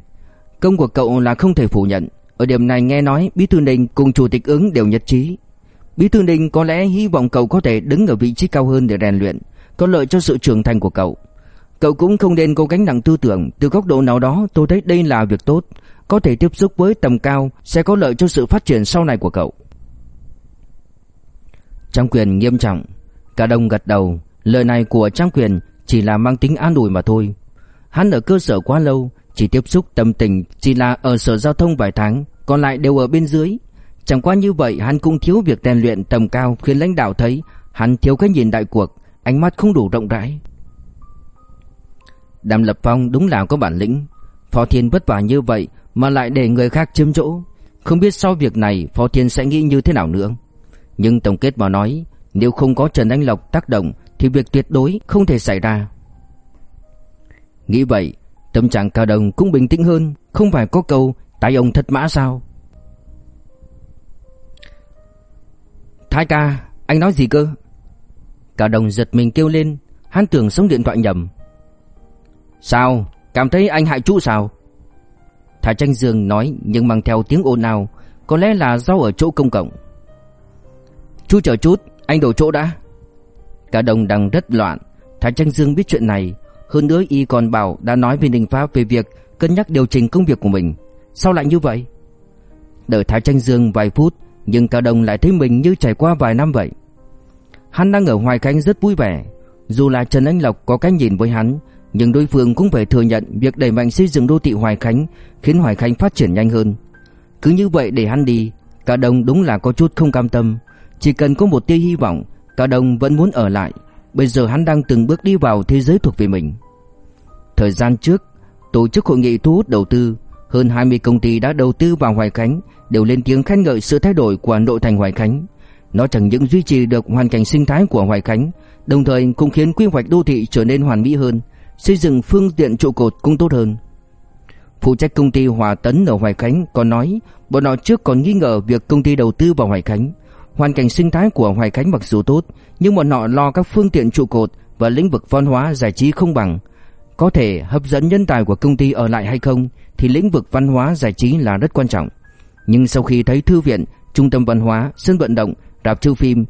Công của cậu là không thể phủ nhận. Ở điểm này nghe nói Bí thư Ninh cùng Chủ tịch ứng đều nhất trí. Bí thư Ninh có lẽ hy vọng cậu có thể đứng ở vị trí cao hơn để rèn luyện, có lợi cho sự trưởng thành của cậu. Cậu cũng không nên cố gánh nặng tư tưởng, từ góc độ nào đó tôi thấy đây là việc tốt, có thể tiếp xúc với tầm cao sẽ có lợi cho sự phát triển sau này của cậu. Trang quyền nghiêm trọng. Cả đồng gật đầu, Lời này của Trang quyền chỉ là mang tính an ủi mà thôi. Hắn ở cơ sở quá lâu, Chỉ tiếp xúc tâm tình Chỉ là ở sở giao thông vài tháng, Còn lại đều ở bên dưới. Chẳng qua như vậy, hắn cũng thiếu việc rèn luyện tầm cao Khiến lãnh đạo thấy Hắn thiếu cái nhìn đại cuộc, Ánh mắt không đủ rộng rãi. Đàm Lập Phong đúng là có bản lĩnh. Phó Thiên vất vả như vậy Mà lại để người khác chiếm chỗ. Không biết sau việc này, Phó Thiên sẽ nghĩ như thế nào nữa nhưng tổng kết mà nói, Nếu không có Trần Anh Lộc tác động, Thì việc tuyệt đối không thể xảy ra. Nghĩ vậy, Tâm trạng Cao Đồng cũng bình tĩnh hơn, Không phải có câu Tại ông thất mã sao? Thái ca, Anh nói gì cơ? Cao Đồng giật mình kêu lên Hắn tưởng sống điện thoại nhầm. Sao, Cảm thấy anh hại chú sao? Thái Tranh Dương nói, nhưng mang theo tiếng ồn ào Có lẽ là do ở chỗ công cộng. Chú chờ chút, Anh đổ chỗ đã. Cả đồng đang rất loạn. Thái Tranh Dương biết chuyện này. Hơn nữa y còn bảo đã nói với Ninh Pháp về việc Cân nhắc điều chỉnh công việc của mình. Sao lại như vậy? Đợi Thái Tranh Dương vài phút, Nhưng cả đồng lại thấy mình như trải qua vài năm vậy. Hắn đang ở Hoài Khánh rất vui vẻ. Dù là Trần Anh Lộc có cái nhìn với hắn, Nhưng đối phương cũng phải thừa nhận Việc đẩy mạnh xây dựng đô thị Hoài Khánh Khiến Hoài Khánh phát triển nhanh hơn. Cứ như vậy để hắn đi, Cả đồng đúng là có chút không cam tâm chỉ cần có một tia hy vọng Cao Đông vẫn muốn ở lại. Bây giờ hắn đang từng bước đi vào thế giới thuộc về mình. Thời gian trước, Tổ chức hội nghị thu hút đầu tư. Hơn 20 công ty đã đầu tư vào Hoài Khánh, Đều lên tiếng khen ngợi sự thay đổi của nội thành Hoài Khánh. Nó chẳng những duy trì được hoàn cảnh sinh thái của Hoài Khánh, Đồng thời cũng khiến quy hoạch đô thị trở nên hoàn mỹ hơn, Xây dựng phương tiện trụ cột cũng tốt hơn. Phụ trách công ty Hòa Tấn ở Hoài Khánh còn nói, Bọn họ trước còn nghi ngờ việc công ty đầu tư vào Hoài Khánh. Hoàn cảnh sinh thái của Hoài Khánh mặc dù tốt Nhưng bọn họ lo các phương tiện trụ cột Và lĩnh vực văn hóa giải trí không bằng. Có thể hấp dẫn nhân tài của công ty ở lại hay không Thì lĩnh vực văn hóa giải trí là rất quan trọng. Nhưng sau khi thấy thư viện, trung tâm văn hóa, sân vận động, rạp chiếu phim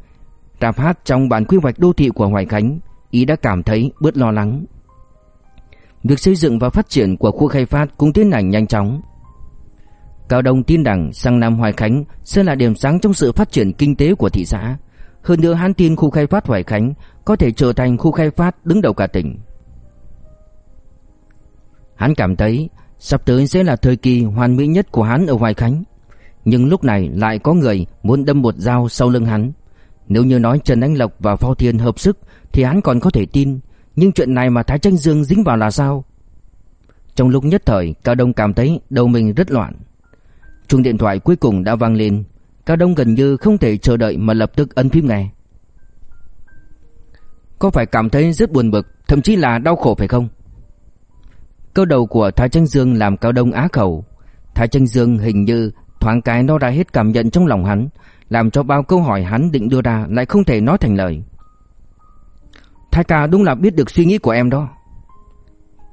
Rạp hát trong bản quy hoạch đô thị của Hoài Khánh Ý đã cảm thấy bớt lo lắng. Việc xây dựng và phát triển của khu khai phát cũng tiến hành nhanh chóng. Cao Đông tin rằng sang năm Hoài Khánh sẽ là điểm sáng trong sự phát triển kinh tế của thị xã. Hơn nữa hắn tin khu khai phát Hoài Khánh có thể trở thành khu khai phát đứng đầu cả tỉnh. Hắn cảm thấy sắp tới sẽ là thời kỳ hoàn mỹ nhất của hắn ở Hoài Khánh. Nhưng lúc này lại có người muốn đâm một dao sau lưng hắn. Nếu như nói Trần Anh Lộc và Phao Thiên hợp sức thì hắn còn có thể tin. Nhưng chuyện này mà Thái Tranh Dương dính vào là sao? Trong lúc nhất thời, Cao Đông cảm thấy đầu mình rất loạn. Chuông điện thoại cuối cùng đã vang lên. Cao Đông gần như không thể chờ đợi mà lập tức ấn phím nghe Có phải cảm thấy rất buồn bực, Thậm chí là đau khổ phải không? Câu đầu của Thái Tranh Dương làm Cao Đông á khẩu. Thái Tranh Dương hình như thoáng cái nó đã hết cảm nhận trong lòng hắn, Làm cho bao câu hỏi hắn định đưa ra lại không thể nói thành lời. Thái ca đúng là biết được suy nghĩ của em đó.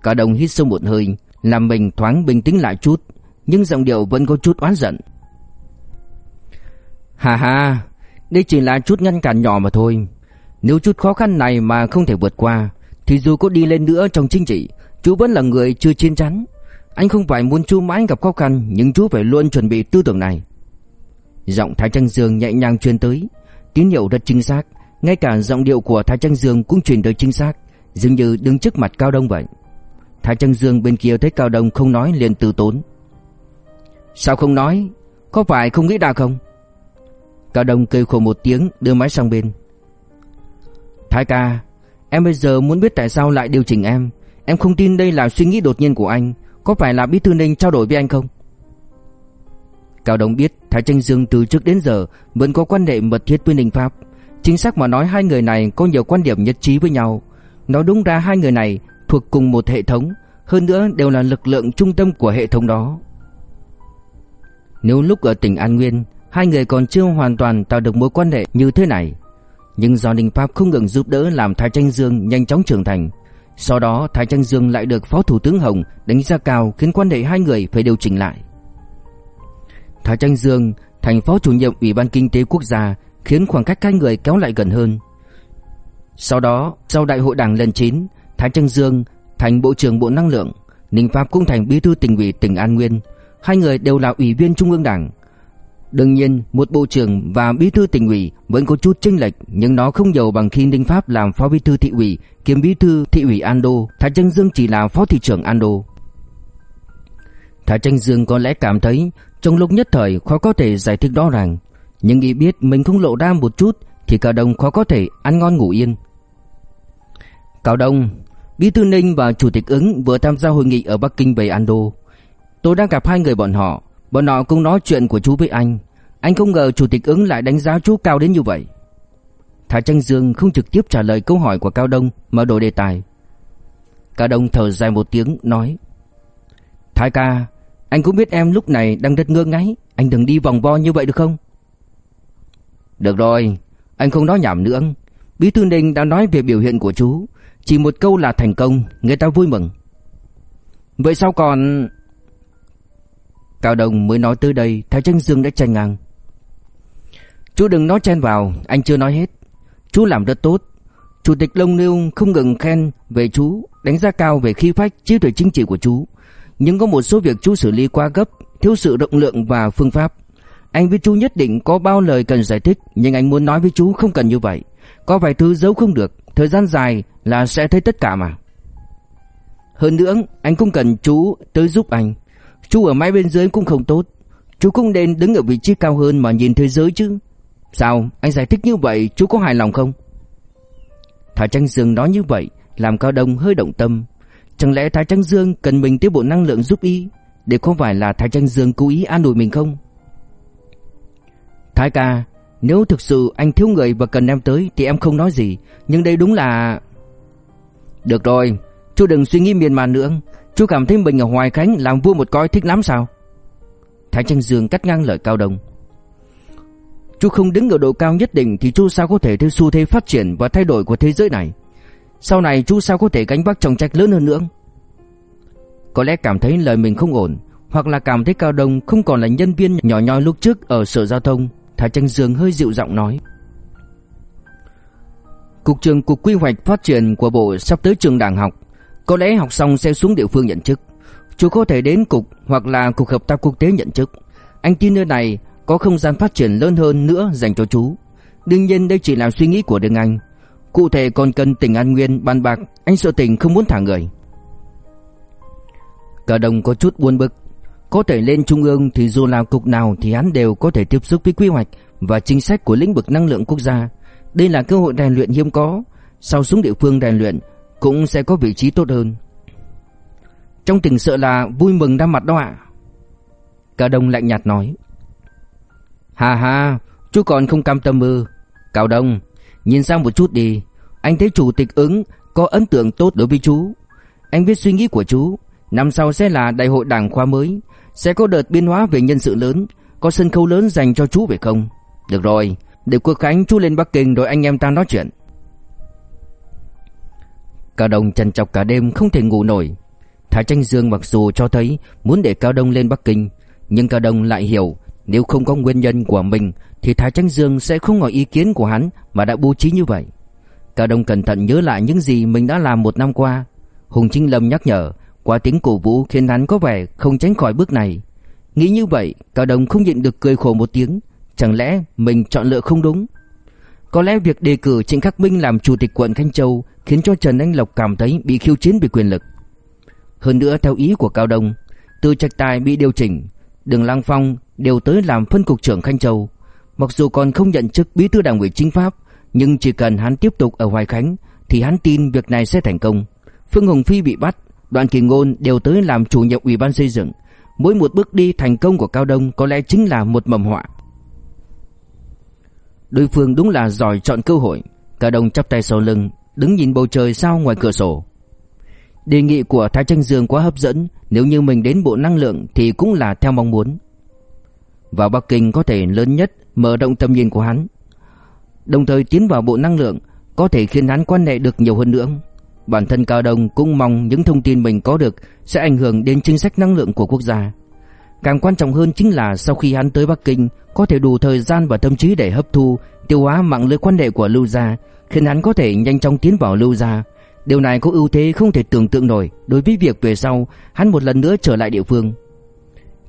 Cao Đông hít sâu một hơi, Làm mình thoáng bình tĩnh lại chút nhưng giọng điệu vẫn có chút oán giận. Hà hà, đây chỉ là chút ngăn cản nhỏ mà thôi. Nếu chút khó khăn này mà không thể vượt qua, thì dù có đi lên nữa trong chính trị, chú vẫn là người chưa chiến chắn. Anh không phải muốn chú mãi gặp khó khăn, nhưng chú phải luôn chuẩn bị tư tưởng này. Giọng Thái Trăng Dương nhẹ nhàng truyền tới, tín hiệu rất chính xác, ngay cả giọng điệu của Thái Trăng Dương cũng truyền tới chính xác, dường như đứng trước mặt Cao Đông vậy. Thái Trăng Dương bên kia thấy Cao Đông không nói liền từ tốn. Sao không nói? Có phải không nghĩ ra không? Cao Đông kêu khổ một tiếng, đưa máy sang bên. Thái ca, Em bây giờ muốn biết tại sao lại điều chỉnh em. Em không tin đây là suy nghĩ đột nhiên của anh. Có phải là Bí Thư Ninh trao đổi với anh không? Cao Đông biết Thái Tranh Dương từ trước đến giờ Vẫn có quan hệ mật thiết với Ninh Pháp. Chính xác mà nói hai người này có nhiều quan điểm nhất trí với nhau. Nói đúng ra hai người này thuộc cùng một hệ thống, Hơn nữa đều là lực lượng trung tâm của hệ thống đó nếu lúc ở tỉnh An Nguyên Hai người còn chưa hoàn toàn tạo được mối quan hệ như thế này Nhưng do Ninh Pháp không ngừng giúp đỡ làm Thái Tranh Dương nhanh chóng trưởng thành. Sau đó Thái Tranh Dương lại được Phó Thủ tướng Hồng đánh giá cao khiến quan hệ hai người phải điều chỉnh lại. Thái Tranh Dương thành Phó Chủ nhiệm Ủy ban Kinh tế Quốc gia khiến khoảng cách hai người kéo lại gần hơn. Sau đó, sau Đại hội Đảng lần 9 Thái Tranh Dương thành Bộ trưởng Bộ Năng lượng Ninh Pháp cũng thành Bí thư tỉnh ủy tỉnh An Nguyên. Hai người đều là ủy viên Trung ương Đảng. Đương nhiên, một bộ trưởng và bí thư tỉnh ủy vẫn có chút chênh lệch, nhưng nó không nhiều bằng khi Ninh Pháp làm phó bí thư thị ủy, kiêm bí thư thị ủy Ando, Thái Tranh Dương chỉ là phó thị trưởng Ando. Thái Tranh Dương có lẽ cảm thấy trong lúc nhất thời khó có thể giải thích rõ ràng, nhưng nghĩ biết mình không lộ ra một chút thì cả Đông khó có thể ăn ngon ngủ yên. Cao Đông, Bí thư Ninh và Chủ tịch ứng vừa tham gia hội nghị ở Bắc Kinh về Ando. Tôi đang gặp hai người bọn họ. Bọn họ cũng nói chuyện của chú với anh. Anh không ngờ chủ tịch ứng lại đánh giá chú cao đến như vậy. Thái Tranh Dương không trực tiếp trả lời câu hỏi của Cao Đông Mà đổi đề tài. Cao Đông thở dài một tiếng, nói, Thái ca, Anh cũng biết em lúc này đang rất ngơ ngáy. Anh đừng đi vòng vo như vậy được không? Được rồi, Anh không nói nhảm nữa. Bí thư Ninh đã nói về biểu hiện của chú. Chỉ một câu là thành công, Người ta vui mừng. Vậy sao còn Cao Đông mới nói tới đây, Thái Tranh Dương đã tranh ngang. Chú đừng nói chen vào, Anh chưa nói hết. Chú làm rất tốt. Chủ tịch Long Niu không ngừng khen về chú, Đánh giá cao về khí phách, trí tuệ chính trị của chú. Nhưng có một số việc chú xử lý quá gấp, Thiếu sự động lượng và phương pháp. Anh với chú nhất định có bao lời cần giải thích, Nhưng anh muốn nói với chú không cần như vậy. Có vài thứ giấu không được, Thời gian dài là sẽ thấy tất cả mà. Hơn nữa, anh cũng cần chú tới giúp anh. Chú ở mái bên dưới cũng không tốt. Chú cũng nên đứng ở vị trí cao hơn mà nhìn thế giới chứ. Sao? Anh giải thích như vậy, chú có hài lòng không? Thái Trăng Dương nói như vậy, Làm Cao Đông hơi động tâm. Chẳng lẽ Thái Trăng Dương cần mình tiếp bộ năng lượng giúp y, Để không phải là Thái Trăng Dương cố ý an ủi mình không? Thái ca, Nếu thực sự anh thiếu người và cần em tới Thì em không nói gì, Nhưng đây đúng là Được rồi, Chú đừng suy nghĩ miên man nữa. Chú cảm thấy mình ở Hoài Khánh làm vua một coi thích lắm sao? Thái Tranh Dương cắt ngang lời Cao Đông. Chú không đứng ở độ cao nhất định Thì chú sao có thể theo xu thế phát triển Và thay đổi của thế giới này? Sau này chú sao có thể gánh vác trọng trách lớn hơn nữa? Có lẽ cảm thấy lời mình không ổn, Hoặc là cảm thấy Cao Đông không còn là nhân viên nhỏ nhoi lúc trước Ở sở giao thông, Thái Tranh Dương hơi dịu giọng nói. Cục trưởng Cục Quy hoạch Phát triển của Bộ sắp tới trường đảng học có lẽ học xong sẽ xuống địa phương nhận chức. Chú có thể đến Cục hoặc là Cục Hợp tác Quốc tế nhận chức, Anh tin nơi này có không gian phát triển lớn hơn nữa dành cho chú. Đương nhiên đây chỉ là suy nghĩ của Đường Anh. Cụ thể còn cần tỉnh An Nguyên bàn bạc, Anh sợ tỉnh không muốn thả người. Cả đồng có chút buồn bực. Có thể lên trung ương thì dù là cục nào Thì hắn đều có thể tiếp xúc với quy hoạch Và chính sách của lĩnh vực năng lượng quốc gia. Đây là cơ hội rèn luyện hiếm có. Sau xuống địa phương rèn luyện cũng sẽ có vị trí tốt hơn. Trong tình sợ là vui mừng ra mặt đó ạ. Cả đông lạnh nhạt nói. Hà hà Chú còn không cam tâm ư. Cao Đông Nhìn sang một chút đi. Anh thấy chủ tịch ứng Có ấn tượng tốt đối với chú. Anh biết suy nghĩ của chú. Năm sau sẽ là đại hội đảng khoa mới. Sẽ có đợt biến hóa về nhân sự lớn. Có sân khấu lớn dành cho chú phải không? Được rồi, để quốc khánh chú lên Bắc Kinh rồi anh em ta nói chuyện. Cao Đông chăn chọc cả đêm không thể ngủ nổi. Thái Tranh Dương mặc dù cho thấy muốn để Cao Đông lên Bắc Kinh, Nhưng Cao Đông lại hiểu Nếu không có nguyên nhân của mình Thì Thái Tranh Dương sẽ không ngỏ ý kiến của hắn Mà đã bố trí như vậy. Cao Đông cẩn thận nhớ lại những gì mình đã làm một năm qua. Hùng Trinh Lâm nhắc nhở, Qua tiếng cổ vũ khiến hắn có vẻ không tránh khỏi bước này. Nghĩ như vậy, Cao Đông không nhịn được cười khổ một tiếng. Chẳng lẽ mình chọn lựa không đúng? Có lẽ việc đề cử Trịnh Khắc Minh làm chủ tịch quận Khanh Châu Khiến cho Trần Anh Lộc cảm thấy bị khiêu chiến về quyền lực. Hơn nữa, theo ý của Cao Đông, Từ trạch tài bị điều chỉnh, Đường Lăng Phong đều tới làm phân cục trưởng Khanh Châu. Mặc dù còn không nhận chức bí thư đảng ủy chính pháp, Nhưng chỉ cần hắn tiếp tục ở Hoài Khánh Thì hắn tin việc này sẽ thành công. Phương Hồng Phi bị bắt, Đoàn Kỳ Ngôn đều tới làm chủ nhiệm ủy ban xây dựng. Mỗi một bước đi thành công của Cao Đông Có lẽ chính là một mầm họa. Đối phương đúng là giỏi chọn cơ hội. Cả đông chắp tay sau lưng Đứng nhìn bầu trời sao ngoài cửa sổ. Đề nghị của Thái Tranh Dương quá hấp dẫn Nếu như mình đến Bộ Năng lượng Thì cũng là theo mong muốn. Vào Bắc Kinh có thể lớn nhất Mở rộng tầm nhìn của hắn Đồng thời tiến vào Bộ Năng lượng Có thể khiến hắn quan hệ được nhiều hơn nữa. Bản thân Cao Đông cũng mong những thông tin mình có được Sẽ ảnh hưởng đến chính sách năng lượng của quốc gia. Càng quan trọng hơn chính là sau khi hắn tới Bắc Kinh có thể đủ thời gian và tâm trí để hấp thu, tiêu hóa mạng lưới quan hệ của Lưu gia, khiến hắn có thể nhanh chóng tiến vào Lưu gia. Điều này có ưu thế không thể tưởng tượng nổi đối với việc về sau, hắn một lần nữa trở lại địa phương.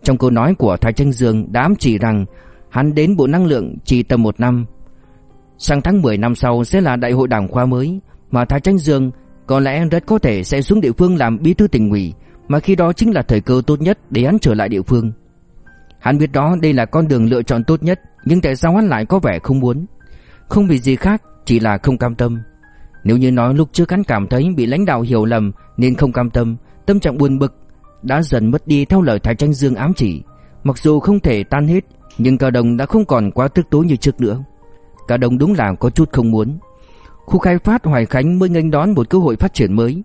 Trong câu nói của Thái Tranh Dương đã ám chỉ rằng hắn đến Bộ Năng lượng chỉ tầm một năm. Sang tháng 10 năm sau sẽ là đại hội đảng khoa mới, mà Thái Tranh Dương có lẽ rất có thể sẽ xuống địa phương làm bí thư tỉnh ủy, mà khi đó chính là thời cơ tốt nhất để hắn trở lại địa phương. Hắn biết đó, đây là con đường lựa chọn tốt nhất, Nhưng tại sao hắn lại có vẻ không muốn Không vì gì khác chỉ là không cam tâm. Nếu như nói lúc trước hắn cảm thấy bị lãnh đạo hiểu lầm Nên không cam tâm Tâm trạng buồn bực Đã dần mất đi theo lời Thái Tranh Dương ám chỉ. Mặc dù không thể tan hết Nhưng Cao Đồng đã không còn quá tức tối như trước nữa. Cao Đồng đúng là có chút không muốn. Khu khai phát Hoài Khánh mới nghênh đón một cơ hội phát triển mới.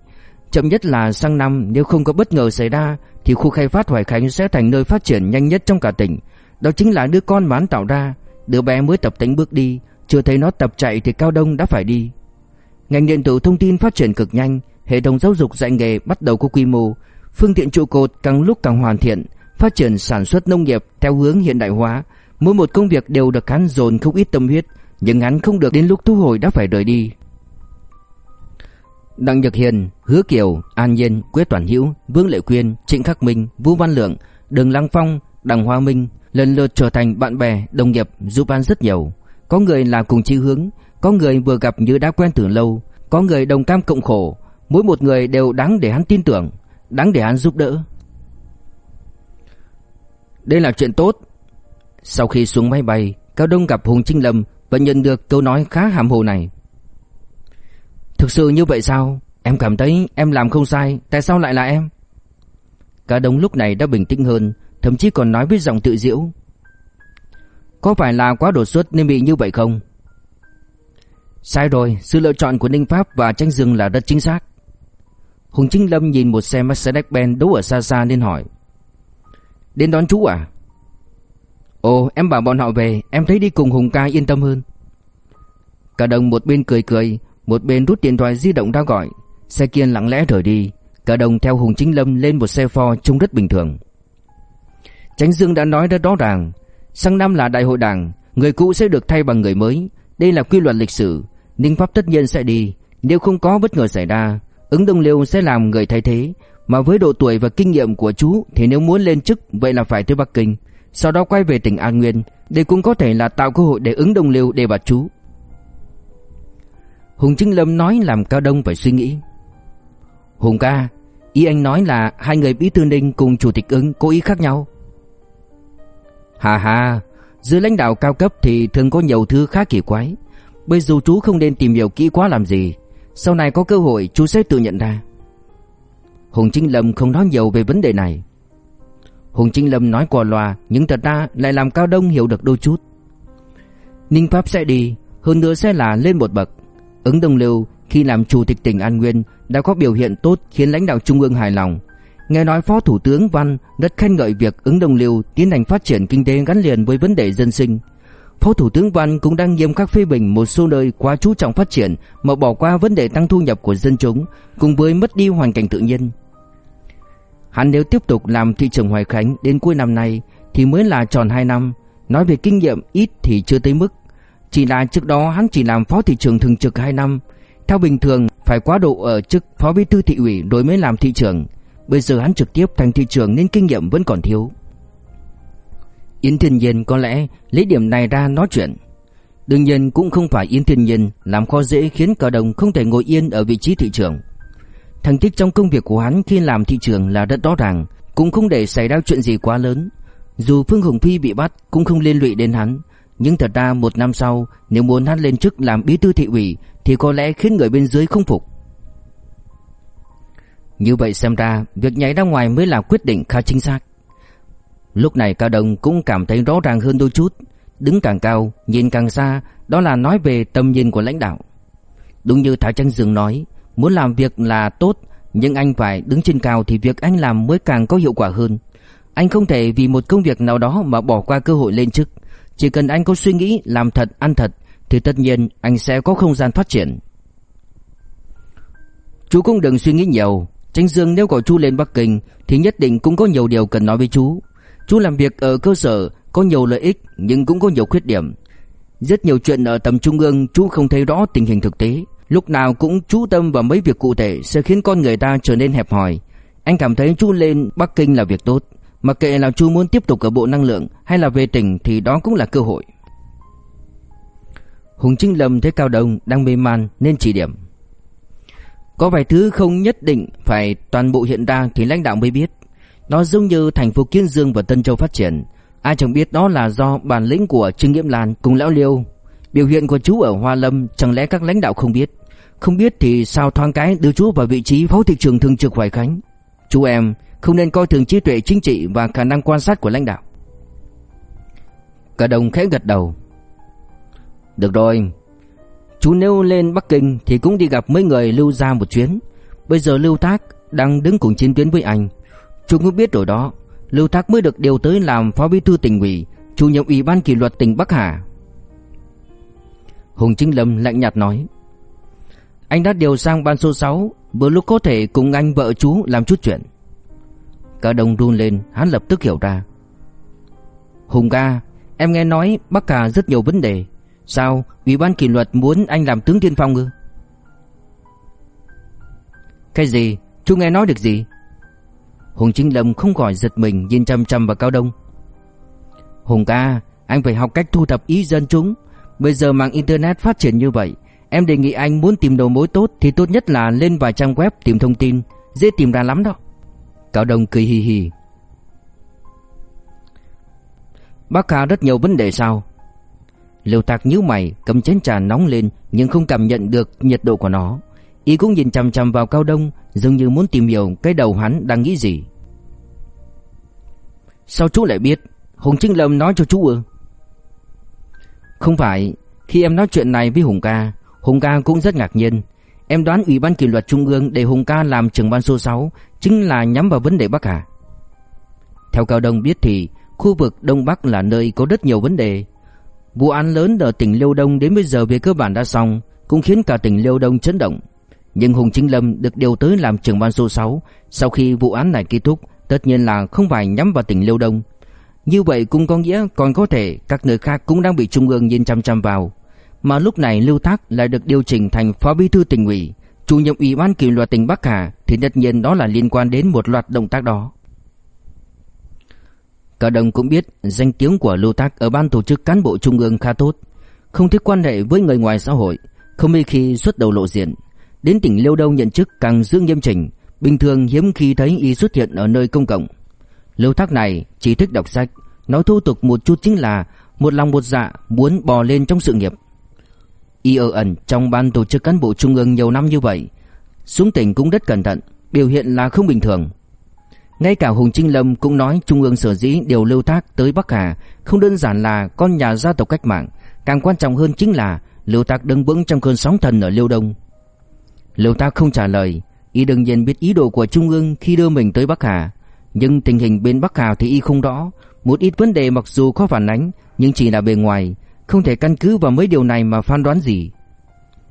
Chậm nhất là sang năm nếu không có bất ngờ xảy ra thì khu khai phát Hoài Khánh sẽ thành nơi phát triển nhanh nhất trong cả tỉnh. Đó chính là đứa con mà tạo ra, đứa bé mới tập tính bước đi, chưa thấy nó tập chạy thì Cao Đông đã phải đi. Ngành điện tử thông tin phát triển cực nhanh, hệ thống giáo dục dạy nghề bắt đầu có quy mô, phương tiện trụ cột càng lúc càng hoàn thiện, phát triển sản xuất nông nghiệp theo hướng hiện đại hóa, mỗi một công việc đều được hắn dồn không ít tâm huyết, nhưng hắn không được đến lúc thu hồi đã phải rời đi. Đặng Nhật Hiền, Hứa Kiều, An Nhiên, Quế Toàn Hữu, Vương Lệ Quyên, Trịnh Khắc Minh, Vũ Văn Lượng, Đường Lăng Phong, Đặng Hoa Minh lần lượt trở thành bạn bè, đồng nghiệp giúp anh rất nhiều. Có người là cùng chí hướng, có người vừa gặp như đã quen từ lâu, có người đồng cam cộng khổ, mỗi một người đều đáng để hắn tin tưởng, đáng để hắn giúp đỡ. Đây là chuyện tốt. Sau khi xuống máy bay, Cao Đông gặp Hùng Trinh Lâm và nhận được câu nói khá hàm hồ này. Thực sự như vậy sao? Em cảm thấy em làm không sai, tại sao lại là em? cao đông lúc này đã bình tĩnh hơn, thậm chí còn nói với giọng tự diễu. Có phải là quá đột xuất nên bị như vậy không? Sai rồi, sự lựa chọn của Ninh Pháp và Tranh Dương là rất chính xác. Hùng Chính Lâm nhìn một xe Mercedes-Benz đỗ ở xa xa nên hỏi Đến đón chú à? Ồ em bảo bọn họ về Em thấy đi cùng Hùng ca yên tâm hơn Cả đồng một bên cười cười Một bên rút điện thoại di động ra gọi Xe kia lặng lẽ rời đi Cả đồng theo Hùng Chính Lâm lên một xe Ford trông rất bình thường Tránh Dương đã nói rất rõ ràng Sang năm là đại hội đảng, Người cũ sẽ được thay bằng người mới. Đây là quy luật lịch sử, Ninh Pháp tất nhiên sẽ đi. Nếu không có bất ngờ xảy ra, Ứng Đông Liêu sẽ làm người thay thế. Mà với độ tuổi và kinh nghiệm của chú Thì nếu muốn lên chức, Vậy là phải tới Bắc Kinh. Sau đó quay về tỉnh An Nguyên. Đây cũng có thể là tạo cơ hội để ứng Đông Liêu đề bạt chú. Hùng Trinh Lâm nói làm Cao Đông phải suy nghĩ. Hùng ca, Ý anh nói là hai người bí thư ninh cùng chủ tịch ứng cố ý khác nhau. Hà hà Dưới lãnh đạo cao cấp thì thường có nhiều thứ khá kỳ quái. Bây giờ chú không nên tìm hiểu kỹ quá làm gì, Sau này có cơ hội chú sẽ tự nhận ra. Hùng Trinh Lâm không nói nhiều về vấn đề này. Hùng Trinh Lâm nói qua loa, Nhưng thật ra lại làm Cao Đông hiểu được đôi chút. Ninh Pháp sẽ đi, Hơn nữa sẽ là lên một bậc. Ứng Đông Lưu, khi làm chủ tịch tỉnh An Nguyên, đã có biểu hiện tốt khiến lãnh đạo trung ương hài lòng. Nghe nói Phó Thủ tướng Văn rất khen ngợi việc ứng đồng liều tiến hành phát triển kinh tế gắn liền với vấn đề dân sinh. Phó Thủ tướng Văn cũng đang nghiêm khắc phê bình một số nơi quá chú trọng phát triển mà bỏ qua vấn đề tăng thu nhập của dân chúng cùng với mất đi hoàn cảnh tự nhiên. Hắn nếu tiếp tục làm thị trưởng Hoài Khánh đến cuối năm nay thì mới là tròn 2 năm, nói về kinh nghiệm ít thì chưa tới mức. Chỉ là trước đó hắn chỉ làm phó thị trưởng thường trực 2 năm, theo bình thường phải quá độ ở chức phó bí thư thị ủy rồi mới làm thị trưởng. Bây giờ hắn trực tiếp thành thị trưởng nên kinh nghiệm vẫn còn thiếu. Yến Thiên Nhiên có lẽ lấy điểm này ra nói chuyện. Đương nhiên cũng không phải Yến Thiên Nhiên làm khó dễ khiến cả đồng không thể ngồi yên ở vị trí thị trưởng. Thành tích trong công việc của hắn khi làm thị trưởng là rất rõ ràng, cũng không để xảy ra chuyện gì quá lớn. Dù Phương Hồng Phi bị bắt cũng không liên lụy đến hắn, nhưng thật ra một năm sau nếu muốn hắn lên chức làm bí thư thị ủy thì có lẽ khiến người bên dưới không phục. Như vậy xem ra việc nhảy ra ngoài mới là quyết định khá chính xác. Lúc này Cao Đông cũng cảm thấy rõ ràng hơn đôi chút, đứng càng cao, nhìn càng xa, đó là nói về tầm nhìn của lãnh đạo. Đúng như Thái Tranh Dương nói, muốn làm việc là tốt, nhưng anh phải đứng trên cao thì việc anh làm mới càng có hiệu quả hơn. Anh không thể vì một công việc nào đó mà bỏ qua cơ hội lên chức. Chỉ cần anh có suy nghĩ làm thật, ăn thật thì tất nhiên anh sẽ có không gian phát triển. Chú cũng đừng suy nghĩ nhiều, Tranh Dương nếu gọi chú lên Bắc Kinh, thì nhất định cũng có nhiều điều cần nói với chú. Chú làm việc ở cơ sở, có nhiều lợi ích, nhưng cũng có nhiều khuyết điểm. Rất nhiều chuyện ở tầm trung ương, chú không thấy rõ tình hình thực tế. Lúc nào cũng chú tâm vào mấy việc cụ thể sẽ khiến con người ta trở nên hẹp hòi. Anh cảm thấy chú lên Bắc Kinh là việc tốt. Mặc kệ là chú muốn tiếp tục ở Bộ Năng lượng hay là về tỉnh thì đó cũng là cơ hội. Hùng Trinh Lâm thấy Cao Đông đang mê man nên chỉ điểm. Có vài thứ không nhất định phải toàn bộ hiện ra thì lãnh đạo mới biết. Nó giống như thành phố Kiên Dương và Tân Châu phát triển. Ai chẳng biết đó là do bản lĩnh của Trương Nghiễm Lan cùng Lão Liêu. Biểu hiện của chú ở Hoa Lâm chẳng lẽ các lãnh đạo không biết. Không biết thì sao thoáng cái đưa chú vào vị trí phó thị trường thường trực Hoài Khánh. Chú em không nên coi thường trí tuệ chính trị và khả năng quan sát của lãnh đạo. Cả đồng khẽ gật đầu. Được rồi, chú nếu lên Bắc Kinh thì cũng đi gặp mấy người Lưu Gia một chuyến. Bây giờ Lưu Thác đang đứng cùng chiến tuyến với anh. Chú cũng biết rồi đó, Lưu Thác mới được điều tới làm phó bí thư tỉnh ủy, chủ nhiệm ủy ban kỷ luật tỉnh Bắc Hà. Hùng Chính Lâm lạnh nhạt nói. Anh đã điều sang ban số 6, vừa lúc có thể cùng anh vợ chú làm chút chuyện. Cả đồng run lên, hắn lập tức hiểu ra. Hùng ca, em nghe nói Bắc Hà rất nhiều vấn đề, Sao? Ủy ban kỷ luật muốn anh làm tướng tiên phong ư? Cái gì? Chú nghe nói được gì? Hùng Chính Lâm không khỏi giật mình, Nhìn chăm chăm vào Cao Đông. Hùng ca, Anh phải học cách thu thập ý dân chúng. Bây giờ mạng internet phát triển như vậy, Em đề nghị anh muốn tìm đầu mối tốt Thì tốt nhất là lên vài trang web tìm thông tin, Dễ tìm ra lắm đó. Cao Đông cười hì hì. Bác Kha rất nhiều vấn đề sao? Liêu Tạc nhíu mày, cầm chén trà nóng lên nhưng không cảm nhận được nhiệt độ của nó. Y cũng nhìn chằm chằm vào Cao Đông, dường như muốn tìm hiểu cái đầu hắn đang nghĩ gì. Sao chú lại biết? Hùng Trinh Lâm nói cho chú ư? Không phải, khi em nói chuyện này với Hùng ca, Hùng ca cũng rất ngạc nhiên. Em đoán Ủy ban kỷ luật Trung ương để Hùng ca làm trưởng ban số 6 chính là nhắm vào vấn đề Bắc Hà. Theo Cao Đông biết thì khu vực Đông Bắc là nơi có rất nhiều vấn đề. Vụ án lớn ở tỉnh Liêu Đông đến bây giờ về cơ bản đã xong, cũng khiến cả tỉnh Liêu Đông chấn động. Nhưng Hùng Chính Lâm được điều tới làm trưởng ban số 6 sau khi vụ án này kết thúc, tất nhiên là không phải nhắm vào tỉnh Liêu Đông. Như vậy cũng có nghĩa còn có thể các nơi khác cũng đang bị Trung ương nhìn chăm chăm vào. Mà lúc này Lưu Thác lại được điều chỉnh thành phó bí thư tỉnh ủy, chủ nhiệm ủy ban kỷ luật tỉnh Bắc Hà thì tất nhiên đó là liên quan đến một loạt động tác đó. Cả đồng cũng biết danh tiếng của Lưu Thác ở ban tổ chức cán bộ trung ương khá tốt, không thích quan hệ với người ngoài xã hội, không mấy khi xuất đầu lộ diện. Đến tỉnh Liêu Đông nhận chức càng dương nghiêm chỉnh, bình thường hiếm khi thấy y xuất hiện ở nơi công cộng. Lưu Thác này chỉ thích đọc sách, nói thu tục một chút chính là một lòng một dạ muốn bò lên trong sự nghiệp. Y ở ẩn trong ban tổ chức cán bộ trung ương nhiều năm như vậy, xuống tỉnh cũng rất cẩn thận, biểu hiện là không bình thường. Ngay cả Hùng Trinh Lâm cũng nói Trung ương sở dĩ điều lưu thác tới Bắc Hà không đơn giản là con nhà gia tộc cách mạng, càng quan trọng hơn chính là lưu thác đứng vững trong cơn sóng thần ở Liêu Đông. Lưu thác không trả lời, y đương nhiên biết ý đồ của Trung ương khi đưa mình tới Bắc Hà, nhưng tình hình bên Bắc Hà thì y không rõ, một ít vấn đề mặc dù có phản ánh nhưng chỉ là bề ngoài, không thể căn cứ vào mấy điều này mà phán đoán gì.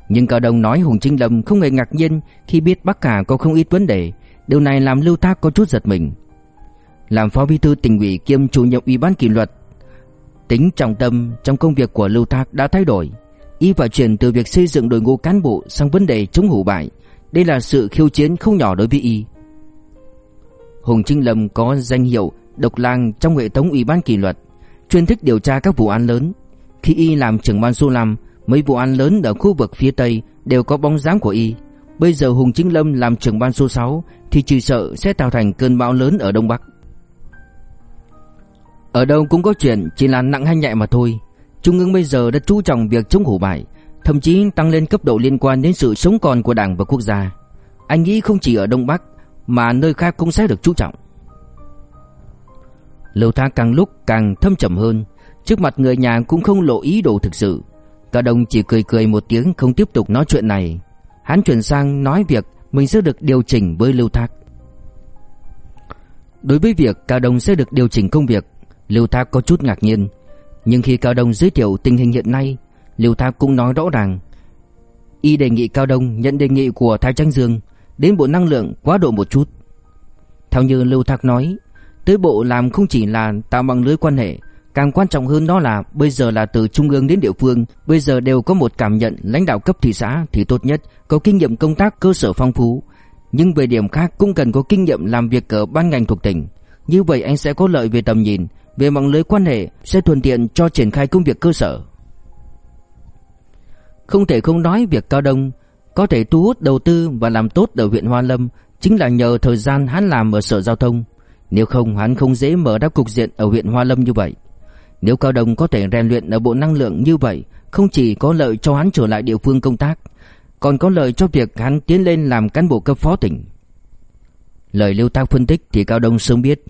Nhưng Cao Đông nói Hùng Trinh Lâm không hề ngạc nhiên khi biết Bắc Hà có không ít vấn đề, Điều này làm Lưu Thác có chút giật mình. Làm phó bí thư tỉnh ủy kiêm chủ nhiệm ủy ban kỷ luật, tính trọng tâm trong công việc của Lưu Thác đã thay đổi. Y và chuyển từ việc xây dựng đội ngũ cán bộ sang vấn đề chống hủ bại. Đây là sự khiêu chiến không nhỏ đối với Y. Hùng Trinh Lâm có danh hiệu độc lang trong hệ thống ủy ban kỷ luật, chuyên thích điều tra các vụ án lớn. Khi Y làm trưởng ban số 5, mấy vụ án lớn ở khu vực phía Tây đều có bóng dáng của Y. Bây giờ Hùng Chính Lâm làm trưởng ban số 6 thì chỉ sợ sẽ tạo thành cơn bão lớn ở Đông Bắc. Ở đâu cũng có chuyện chỉ là nặng hay nhẹ mà thôi. Trung ương bây giờ đã chú trọng việc chống hủ bại, thậm chí tăng lên cấp độ liên quan đến sự sống còn của Đảng và quốc gia. Anh nghĩ không chỉ ở Đông Bắc mà nơi khác cũng sẽ được chú trọng. Lưu Thác càng lúc càng thâm trầm hơn, trước mặt người nhà cũng không lộ ý đồ thực sự. Cả đồng chỉ cười cười một tiếng không tiếp tục nói chuyện này. Hắn chuyển sang nói việc mình sẽ được điều chỉnh với Lưu Thác. Đối với việc Cao Đông sẽ được điều chỉnh công việc, Lưu Thác có chút ngạc nhiên. Nhưng khi Cao Đông giới thiệu tình hình hiện nay, Lưu Thác cũng nói rõ ràng. Y đề nghị Cao Đông nhận đề nghị của Thái Tranh Dương đến Bộ Năng lượng quá độ một chút. Theo như Lưu Thác nói, tới Bộ làm không chỉ là tạo bằng lưới quan hệ, càng quan trọng hơn đó là bây giờ là từ trung ương đến địa phương, bây giờ đều có một cảm nhận lãnh đạo cấp thị xã thì tốt nhất có kinh nghiệm công tác cơ sở phong phú, nhưng về điểm khác cũng cần có kinh nghiệm làm việc ở ban ngành thuộc tỉnh. Như vậy anh sẽ có lợi về tầm nhìn, về mạng lưới quan hệ sẽ thuận tiện cho triển khai công việc cơ sở. Không thể không nói việc Cao Đông có thể thu hút đầu tư và làm tốt ở huyện Hoa Lâm chính là nhờ thời gian hắn làm ở sở giao thông. Nếu không hắn không dễ mở đáp cục diện ở huyện Hoa Lâm như vậy. Nếu Cao Đông có thể rèn luyện ở bộ năng lượng như vậy, không chỉ có lợi cho hắn trở lại địa phương công tác, còn có lợi cho việc hắn tiến lên làm cán bộ cấp phó tỉnh. Lời Lưu Tác phân tích thì Cao Đông sớm biết,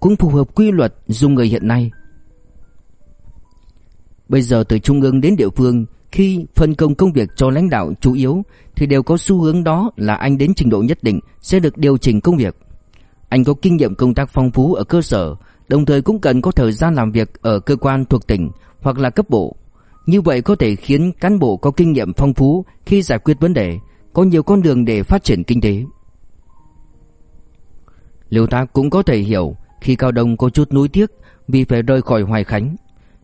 cũng phù hợp quy luật dùng người hiện nay. Bây giờ từ trung ương đến địa phương, khi phân công công việc cho lãnh đạo chủ yếu thì đều có xu hướng đó là anh đến trình độ nhất định sẽ được điều chỉnh công việc. Anh có kinh nghiệm công tác phong phú ở cơ sở, đồng thời cũng cần có thời gian làm việc ở cơ quan thuộc tỉnh hoặc là cấp bộ. Như vậy có thể khiến cán bộ có kinh nghiệm phong phú khi giải quyết vấn đề, có nhiều con đường để phát triển kinh tế. Liêu Thác cũng có thể hiểu khi Cao Đông có chút nuối tiếc vì phải rời khỏi Hoài Khánh,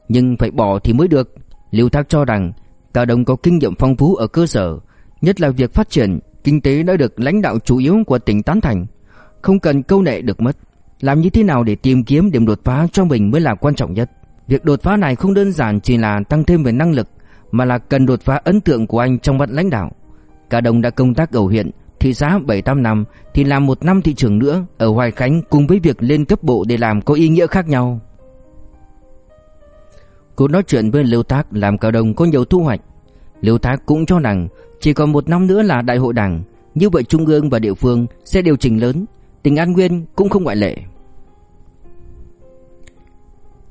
nhưng phải bỏ thì mới được. Liêu Thác cho rằng Cao Đông có kinh nghiệm phong phú ở cơ sở, nhất là việc phát triển kinh tế đã được lãnh đạo chủ yếu của tỉnh tán thành, không cần câu nệ được mất. Làm như thế nào để tìm kiếm điểm đột phá cho mình mới là quan trọng nhất. Việc đột phá này không đơn giản chỉ là tăng thêm về năng lực mà là cần đột phá ấn tượng của anh trong mặt lãnh đạo. Cả đồng đã công tác ở huyện, thị xã 7-8 năm thì làm một năm thị trưởng nữa ở Hoài Khánh cùng với việc lên cấp bộ để làm có ý nghĩa khác nhau. Cô nói chuyện với Lưu Thác làm Cao đồng có nhiều thu hoạch. Lưu Thác cũng cho rằng chỉ còn một năm nữa là đại hội đảng, như vậy trung ương và địa phương sẽ điều chỉnh lớn, Tình An Nguyên cũng không ngoại lệ.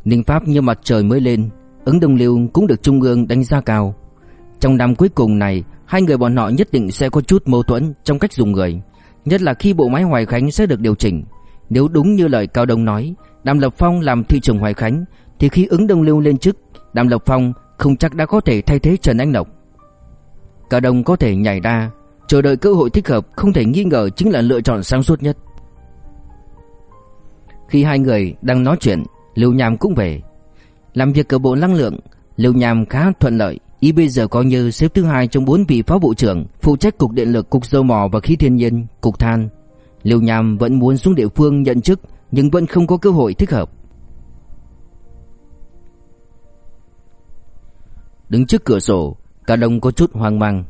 Ninh Pháp như mặt trời mới lên, ứng đồng liêu cũng được Trung ương đánh giá cao. Trong năm cuối cùng này Hai người bọn họ nhất định sẽ có chút mâu thuẫn Trong cách dùng người Nhất là khi bộ máy Hoài Khánh sẽ được điều chỉnh Nếu đúng như lời Cao Đông nói Đàm Lập Phong làm thị trưởng Hoài Khánh Thì khi ứng Đông Lưu lên chức Đàm Lập Phong không chắc đã có thể thay thế Trần Anh Lộc Cao Đông có thể nhảy ra Chờ đợi cơ hội thích hợp Không thể nghi ngờ chính là lựa chọn sáng suốt nhất khi hai người đang nói chuyện Lưu Nham cũng về Làm việc ở bộ năng lượng Lưu Nham khá thuận lợi Y bây giờ coi như xếp thứ hai trong bốn vị phó bộ trưởng phụ trách cục điện lực, cục dầu mỏ và khí thiên nhiên, cục than. Lưu Nham vẫn muốn xuống địa phương nhận chức nhưng vẫn không có cơ hội thích hợp. Đứng trước cửa sổ, cả đồng có chút hoang mang.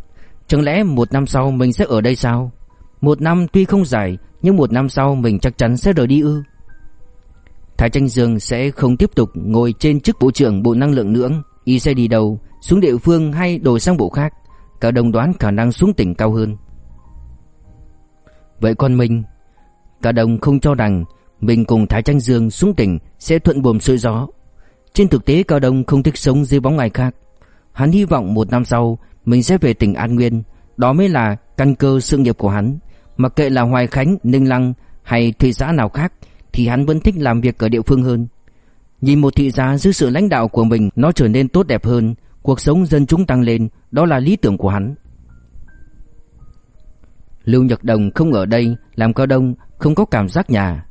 Chẳng lẽ một năm sau mình sẽ ở đây sao? Một năm tuy không dài nhưng một năm sau mình chắc chắn sẽ rời đi ư? Thái Tranh Dương sẽ không tiếp tục ngồi trên chức bộ trưởng bộ năng lượng nữa. Y sẽ đi đâu? Xuống địa phương hay đổi sang bộ khác? Cả đồng đoán khả năng xuống tỉnh cao hơn. Vậy còn mình? Cả đồng không cho rằng Mình cùng Thái Tranh Dương xuống tỉnh Sẽ thuận buồm xuôi gió. Trên thực tế Cao Đông không thích sống dưới bóng ai khác. Hắn hy vọng một năm sau Mình sẽ về tỉnh An Nguyên. Đó mới là căn cơ sự nghiệp của hắn. Mặc kệ là Hoài Khánh, Ninh Lăng Hay thị xã nào khác thì hắn vẫn thích làm việc ở địa phương hơn. Nhìn một thị giá dưới sự lãnh đạo của mình, Nó trở nên tốt đẹp hơn, Cuộc sống dân chúng tăng lên, Đó là lý tưởng của hắn. Lưu Nhật Đồng không ở đây, Làm cao đông, không có cảm giác nhà.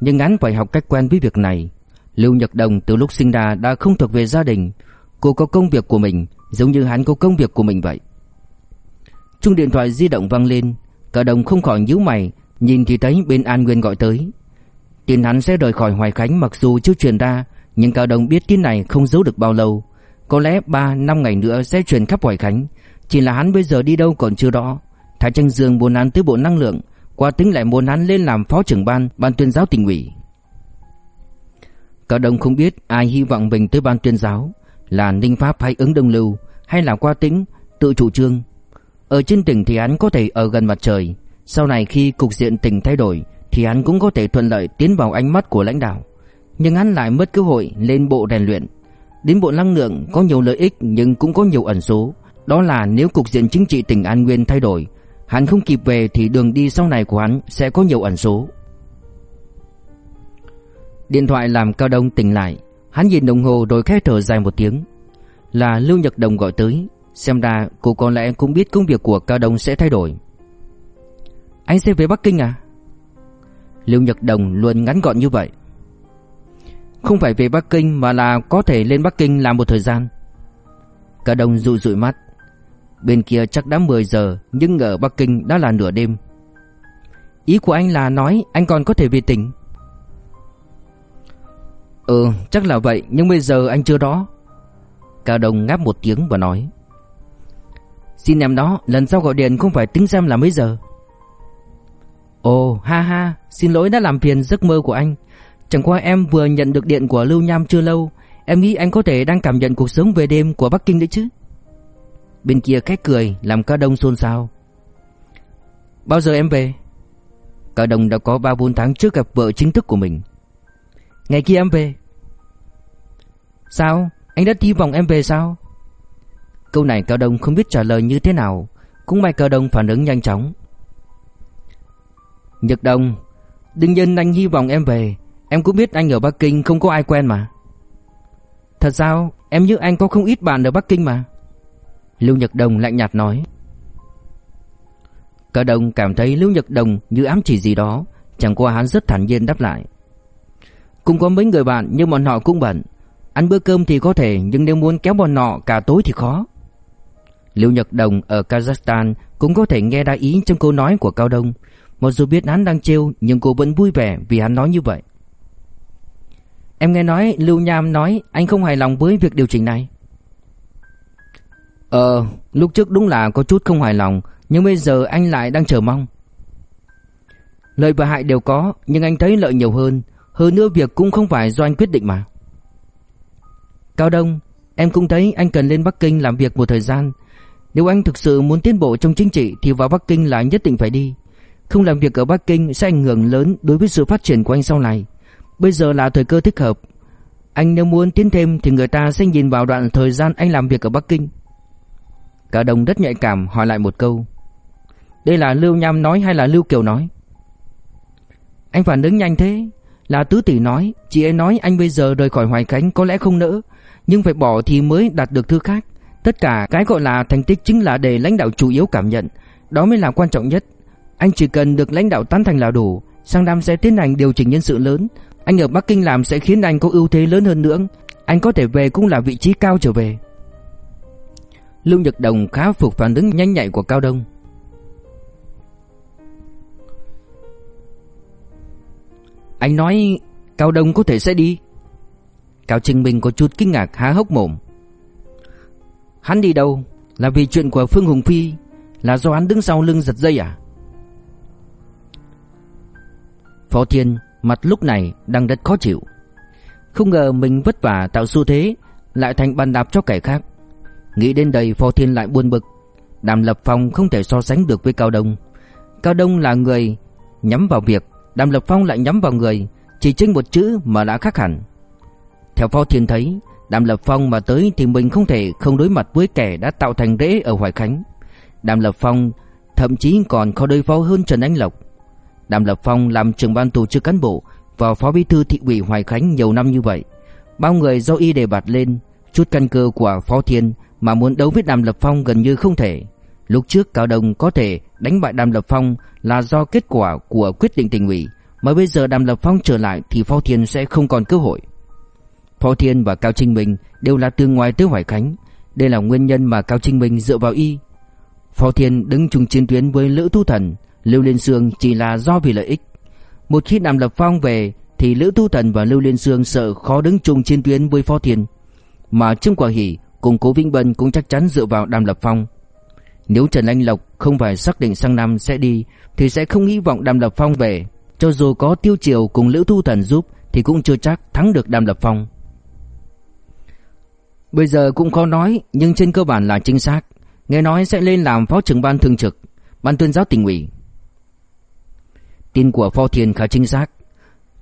Nhưng hắn phải học cách quen với việc này. Lưu Nhật Đồng từ lúc sinh ra đã không thuộc về gia đình. Cô có công việc của mình, Giống như hắn có công việc của mình vậy. Chung điện thoại di động vang lên. Cao đông không khỏi nhíu mày, Nhìn thì thấy bên An Nguyên gọi tới. Tin hắn sẽ rời khỏi Hoài Khánh mặc dù chưa truyền ra, Nhưng Cao Đồng biết tin này không giấu được bao lâu. Có lẽ 3 năm ngày nữa sẽ truyền khắp Hoài Khánh. Chỉ là hắn bây giờ đi đâu còn chưa rõ. Thái Tranh Dương muốn hắn tới bộ năng lượng, Qua tính lại muốn hắn lên làm phó trưởng ban Ban tuyên giáo tỉnh ủy. Cao đồng không biết ai hy vọng mình tới ban tuyên giáo, Là Ninh Pháp hay ứng Đông Lưu, Hay là qua tính, tự chủ trương. Ở trên tỉnh thì hắn có thể ở gần mặt trời. Sau này khi cục diện tỉnh thay đổi thì hắn cũng có thể thuận lợi tiến vào ánh mắt của lãnh đạo Nhưng hắn lại mất cơ hội lên bộ rèn luyện Đến bộ năng lượng có nhiều lợi ích nhưng cũng có nhiều ẩn số. Đó là nếu cục diện chính trị tỉnh An Nguyên thay đổi, hắn không kịp về thì đường đi sau này của hắn sẽ có nhiều ẩn số. Điện thoại làm Cao Đông tỉnh lại, hắn nhìn đồng hồ rồi khẽ thở dài một tiếng. Là Lưu Nhật Đồng gọi tới, xem ra cô có lẽ cũng biết công việc của Cao Đông sẽ thay đổi. Anh sẽ về Bắc Kinh à? Lưu Nhật Đồng luôn ngắn gọn như vậy. Không phải về Bắc Kinh mà là có thể lên Bắc Kinh làm một thời gian. Cả đồng dụi dụi mắt. Bên kia chắc đã 10 giờ, Nhưng ở Bắc Kinh đã là nửa đêm. Ý của anh là nói anh còn có thể về tỉnh. Ừ chắc là vậy, Nhưng bây giờ anh chưa đó. Cả đồng ngáp một tiếng và nói. Xin em đó, Lần sau gọi điện không phải tính xem là mấy giờ. Ồ, ha ha, Xin lỗi đã làm phiền giấc mơ của anh. Chẳng qua em vừa nhận được điện của Lưu Nham chưa lâu, Em nghĩ anh có thể đang cảm nhận cuộc sống về đêm của Bắc Kinh đấy chứ? Bên kia khách cười, làm Cao Đông xôn xao. Bao giờ em về? Cao Đông đã có 3-4 tháng trước gặp vợ chính thức của mình. Ngày kia em về. Sao? Anh đã hy vọng em về sao? Câu này Cao Đông không biết trả lời như thế nào, Cũng may Cao Đông phản ứng nhanh chóng. Nhật Đông, Đương nhiên anh hy vọng em về. Em cũng biết anh ở Bắc Kinh không có ai quen mà. Thật sao? Em như anh có không ít bạn ở Bắc Kinh mà. Lưu Nhật Đồng lạnh nhạt nói. Cả đồng cảm thấy Lưu Nhật Đồng như ám chỉ gì đó. Chẳng qua hắn rất thản nhiên đáp lại. Cũng có mấy người bạn, nhưng bọn họ cũng bận. Ăn bữa cơm thì có thể, Nhưng nếu muốn kéo bọn họ cả tối thì khó. Lưu Nhật Đồng ở Kazakhstan Cũng có thể nghe đa ý trong câu nói của Cao Đông. Mặc dù biết hắn đang trêu, Nhưng cô vẫn vui vẻ vì hắn nói như vậy. Em nghe nói Lưu Nham nói anh không hài lòng với việc điều chỉnh này. Ờ lúc trước đúng là có chút không hài lòng, Nhưng bây giờ anh lại đang chờ mong. Lợi và hại đều có, Nhưng anh thấy lợi nhiều hơn. Hơn nữa việc cũng không phải do anh quyết định mà. Cao Đông, Em cũng thấy anh cần lên Bắc Kinh làm việc một thời gian. Nếu anh thực sự muốn tiến bộ trong chính trị Thì vào Bắc Kinh là nhất định phải đi. Không làm việc ở Bắc Kinh sẽ ảnh hưởng lớn Đối với sự phát triển của anh sau này Bây giờ là thời cơ thích hợp Anh nếu muốn tiến thêm Thì người ta sẽ nhìn vào đoạn thời gian anh làm việc ở Bắc Kinh cả đồng rất nhạy cảm hỏi lại một câu. Đây là Lưu Nham nói hay là Lưu Kiều nói? Anh phản ứng nhanh thế. Là Tứ Tỷ nói, chị ấy nói anh bây giờ rời khỏi Hoài Khánh có lẽ không nỡ, nhưng phải bỏ thì mới đạt được thứ khác. Tất cả cái gọi là thành tích chính là để lãnh đạo chủ yếu cảm nhận, đó mới là quan trọng nhất. Anh chỉ cần được lãnh đạo tán thành là đủ, sang năm sẽ tiến hành điều chỉnh nhân sự lớn. Anh ở Bắc Kinh làm sẽ khiến anh có ưu thế lớn hơn nữa. Anh có thể về cũng là vị trí cao trở về. Lưu Nhật Đồng khá phục phản ứng nhanh nhạy của Cao Đông. Anh nói Cao Đông có thể sẽ đi. Cao Trình Minh có chút kinh ngạc há hốc mồm. Hắn đi đâu? Là vì chuyện của Phương Hùng Phi? Là do hắn đứng sau lưng giật dây à? Phó Thiên mặt lúc này đang rất khó chịu. Không ngờ mình vất vả tạo xu thế lại thành bàn đạp cho kẻ khác. Nghĩ đến đây Phó Thiên lại buồn bực. Đàm Lập Phong không thể so sánh được với Cao Đông. Cao Đông là người nhắm vào việc, Đàm Lập Phong lại nhắm vào người, chỉ chênh một chữ mà đã khác hẳn. Theo Phó Thiên thấy, Đàm Lập Phong mà tới thì mình không thể không đối mặt với kẻ đã tạo thành rễ ở Hoài Khánh. Đàm Lập Phong thậm chí còn khó đối phó hơn Trần Anh Lộc. Đàm Lập Phong làm trưởng ban tổ chức cán bộ và phó bí thư thị ủy Hoài Khánh nhiều năm như vậy. Bao người do y đề bạt lên, chút căn cơ của Phó Thiên mà muốn đấu với Đàm Lập Phong gần như không thể. Lúc trước Cao Đông có thể đánh bại Đàm Lập Phong là do kết quả của quyết định tỉnh ủy, mà bây giờ Đàm Lập Phong trở lại thì Phó Thiên sẽ không còn cơ hội. Phó Thiên và Cao Trinh Minh đều là từ ngoài tới Hoài Khánh, đây là nguyên nhân mà Cao Trinh Minh dựa vào y. Phó Thiên đứng chung chiến tuyến với Lữ Thu Thần, Lưu Liên Sương chỉ là do vì lợi ích. Một khi Đàm Lập Phong về thì Lữ Thu Thần và Lưu Liên Sương sợ khó đứng chung chiến tuyến với Phó Thiên. Mà Trương Quả Hỷ cùng Cố vĩnh Bân cũng chắc chắn dựa vào Đàm Lập Phong. Nếu Trần Anh Lộc không phải xác định sang năm sẽ đi thì sẽ không hy vọng Đàm Lập Phong về. Cho dù có Tiêu Triều cùng Lữ Thu Thần giúp thì cũng chưa chắc thắng được Đàm Lập Phong. Bây giờ cũng khó nói nhưng trên cơ bản là chính xác. Nghe nói sẽ lên làm phó trưởng ban thường trực, ban tuyên giáo tỉnh ủy. Tin của Phó Thiền khá chính xác.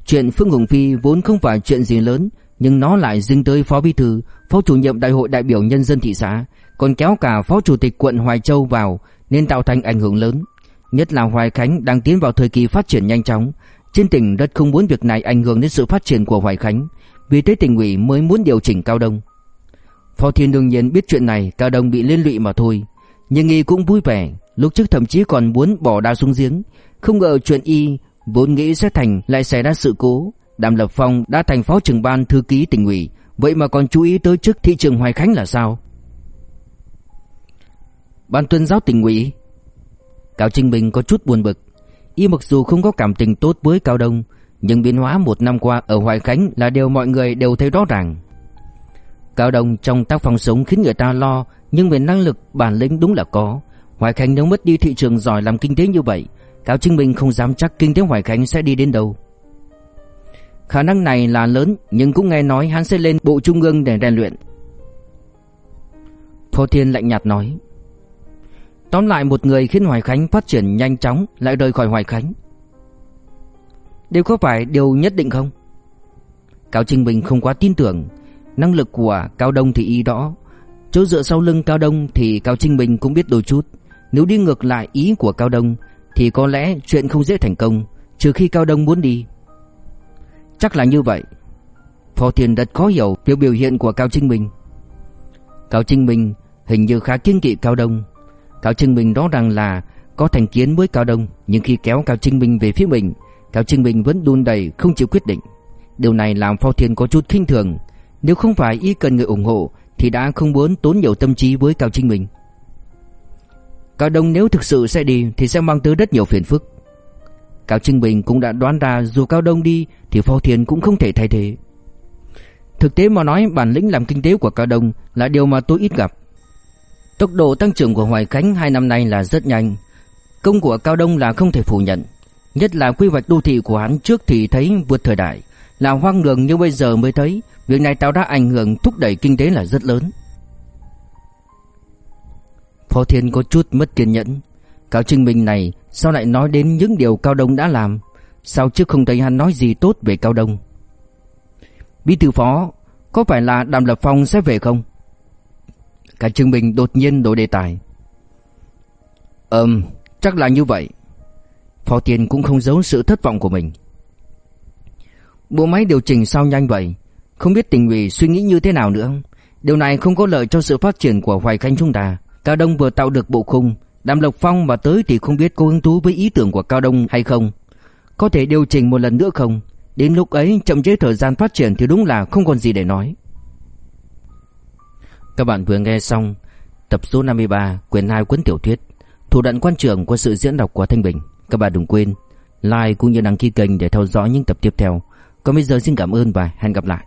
Chuyện Phương Hồng Phi vốn không phải chuyện gì lớn, nhưng nó lại dính tới Phó Bí Thư, Phó Chủ nhiệm Đại hội đại biểu nhân dân thị xã, còn kéo cả Phó Chủ tịch quận Hoài Châu vào nên tạo thành ảnh hưởng lớn. Nhất là Hoài Khánh đang tiến vào thời kỳ phát triển nhanh chóng, trên tỉnh rất không muốn việc này ảnh hưởng đến sự phát triển của Hoài Khánh, vì thế tỉnh ủy mới muốn điều chỉnh Cao Đông. Phó Thiên đương nhiên biết chuyện này Cao Đông bị liên lụy mà thôi, nhưng y cũng vui vẻ, lúc trước thậm chí còn muốn bỏ đá xuống giếng, không ngờ chuyện y vốn nghĩ sẽ thành lại xảy ra sự cố. Đàm Lập Phong đã thành phó trưởng ban thư ký tỉnh ủy, vậy mà còn chú ý tới chức thị trường Hoài Khánh là sao? Ban tuyên giáo tỉnh ủy. Cao Trinh Bình có chút buồn bực. Y mặc dù không có cảm tình tốt với Cao Đông Nhưng biến hóa một năm qua ở Hoài Khánh là điều mọi người đều thấy rõ ràng. Cao Đông trong tác phong sống khiến người ta lo Nhưng về năng lực bản lĩnh đúng là có. Hoài Khánh nếu mất đi thị trường giỏi làm kinh tế như vậy Cao Trinh Bình không dám chắc kinh tế Hoài Khánh sẽ đi đến đâu. Khả năng này là lớn, Nhưng cũng nghe nói hắn sẽ lên bộ trung ương để rèn luyện. Phó Thiên lạnh nhạt nói. Tóm lại một người khiến Hoài Khánh phát triển nhanh chóng lại rời khỏi Hoài Khánh. Điều có phải điều nhất định không? Cao Trinh Bình không quá tin tưởng. Năng lực của Cao Đông thì y đó Chỗ dựa sau lưng Cao Đông thì Cao Trinh Bình cũng biết đôi chút. Nếu đi ngược lại ý của Cao Đông thì có lẽ chuyện không dễ thành công Trừ khi Cao Đông muốn đi. Chắc là như vậy. Phó Thiên rất khó hiểu biểu biểu hiện của Cao Trinh Bình. Cao Trinh Bình hình như khá kiên kỵ Cao Đông. Cao Trinh Bình rõ ràng là có thành kiến với Cao Đông, nhưng khi kéo Cao Trinh Bình về phía mình, Cao Trinh Bình vẫn đun đầy không chịu quyết định. Điều này làm Phó Thiên có chút khinh thường, nếu không phải y cần người ủng hộ thì đã không muốn tốn nhiều tâm trí với Cao Trinh Bình. Cao Đông nếu thực sự sẽ đi thì sẽ mang tới rất nhiều phiền phức. Cao Trinh Bình cũng đã đoán ra dù Cao Đông đi thì Phó Thiên cũng không thể thay thế. Thực tế mà nói bản lĩnh làm kinh tế của Cao Đông là điều mà tôi ít gặp. Tốc độ tăng trưởng của Hoài Khánh hai năm nay là rất nhanh. Công của Cao Đông là không thể phủ nhận. Nhất là quy hoạch đô thị của hắn trước thì thấy vượt thời đại, là hoang đường như bây giờ mới thấy, việc này tạo ra ảnh hưởng thúc đẩy kinh tế là rất lớn. Phó Thiên có chút mất kiên nhẫn. Cao Trinh Minh này sao lại nói đến những điều Cao Đông đã làm? Sao trước không thấy hắn nói gì tốt về Cao Đông? Bí thư phó, có phải là Đàm Lập Phong sẽ về không? Cả Trương Bình đột nhiên đổi đề tài Ừm chắc là như vậy Phó Thiên cũng không giấu sự thất vọng của mình Bộ máy điều chỉnh sao nhanh vậy Không biết tỉnh ủy suy nghĩ như thế nào nữa Điều này không có lợi cho sự phát triển của Hoài Khanh chúng ta Cao Đông vừa tạo được bộ khung. Đàm Lộc Phong mà tới thì không biết có hứng thú với ý tưởng của Cao Đông hay không. Có thể điều chỉnh một lần nữa không? Đến lúc ấy, chậm chế thời gian phát triển thì đúng là không còn gì để nói. Các bạn vừa nghe xong Tập số 53 quyển 2 cuốn tiểu thuyết Thủ đoạn quan trường của sự diễn đọc của Thanh Bình. Các bạn đừng quên like cũng như đăng ký kênh để theo dõi những tập tiếp theo. Còn bây giờ xin cảm ơn và hẹn gặp lại.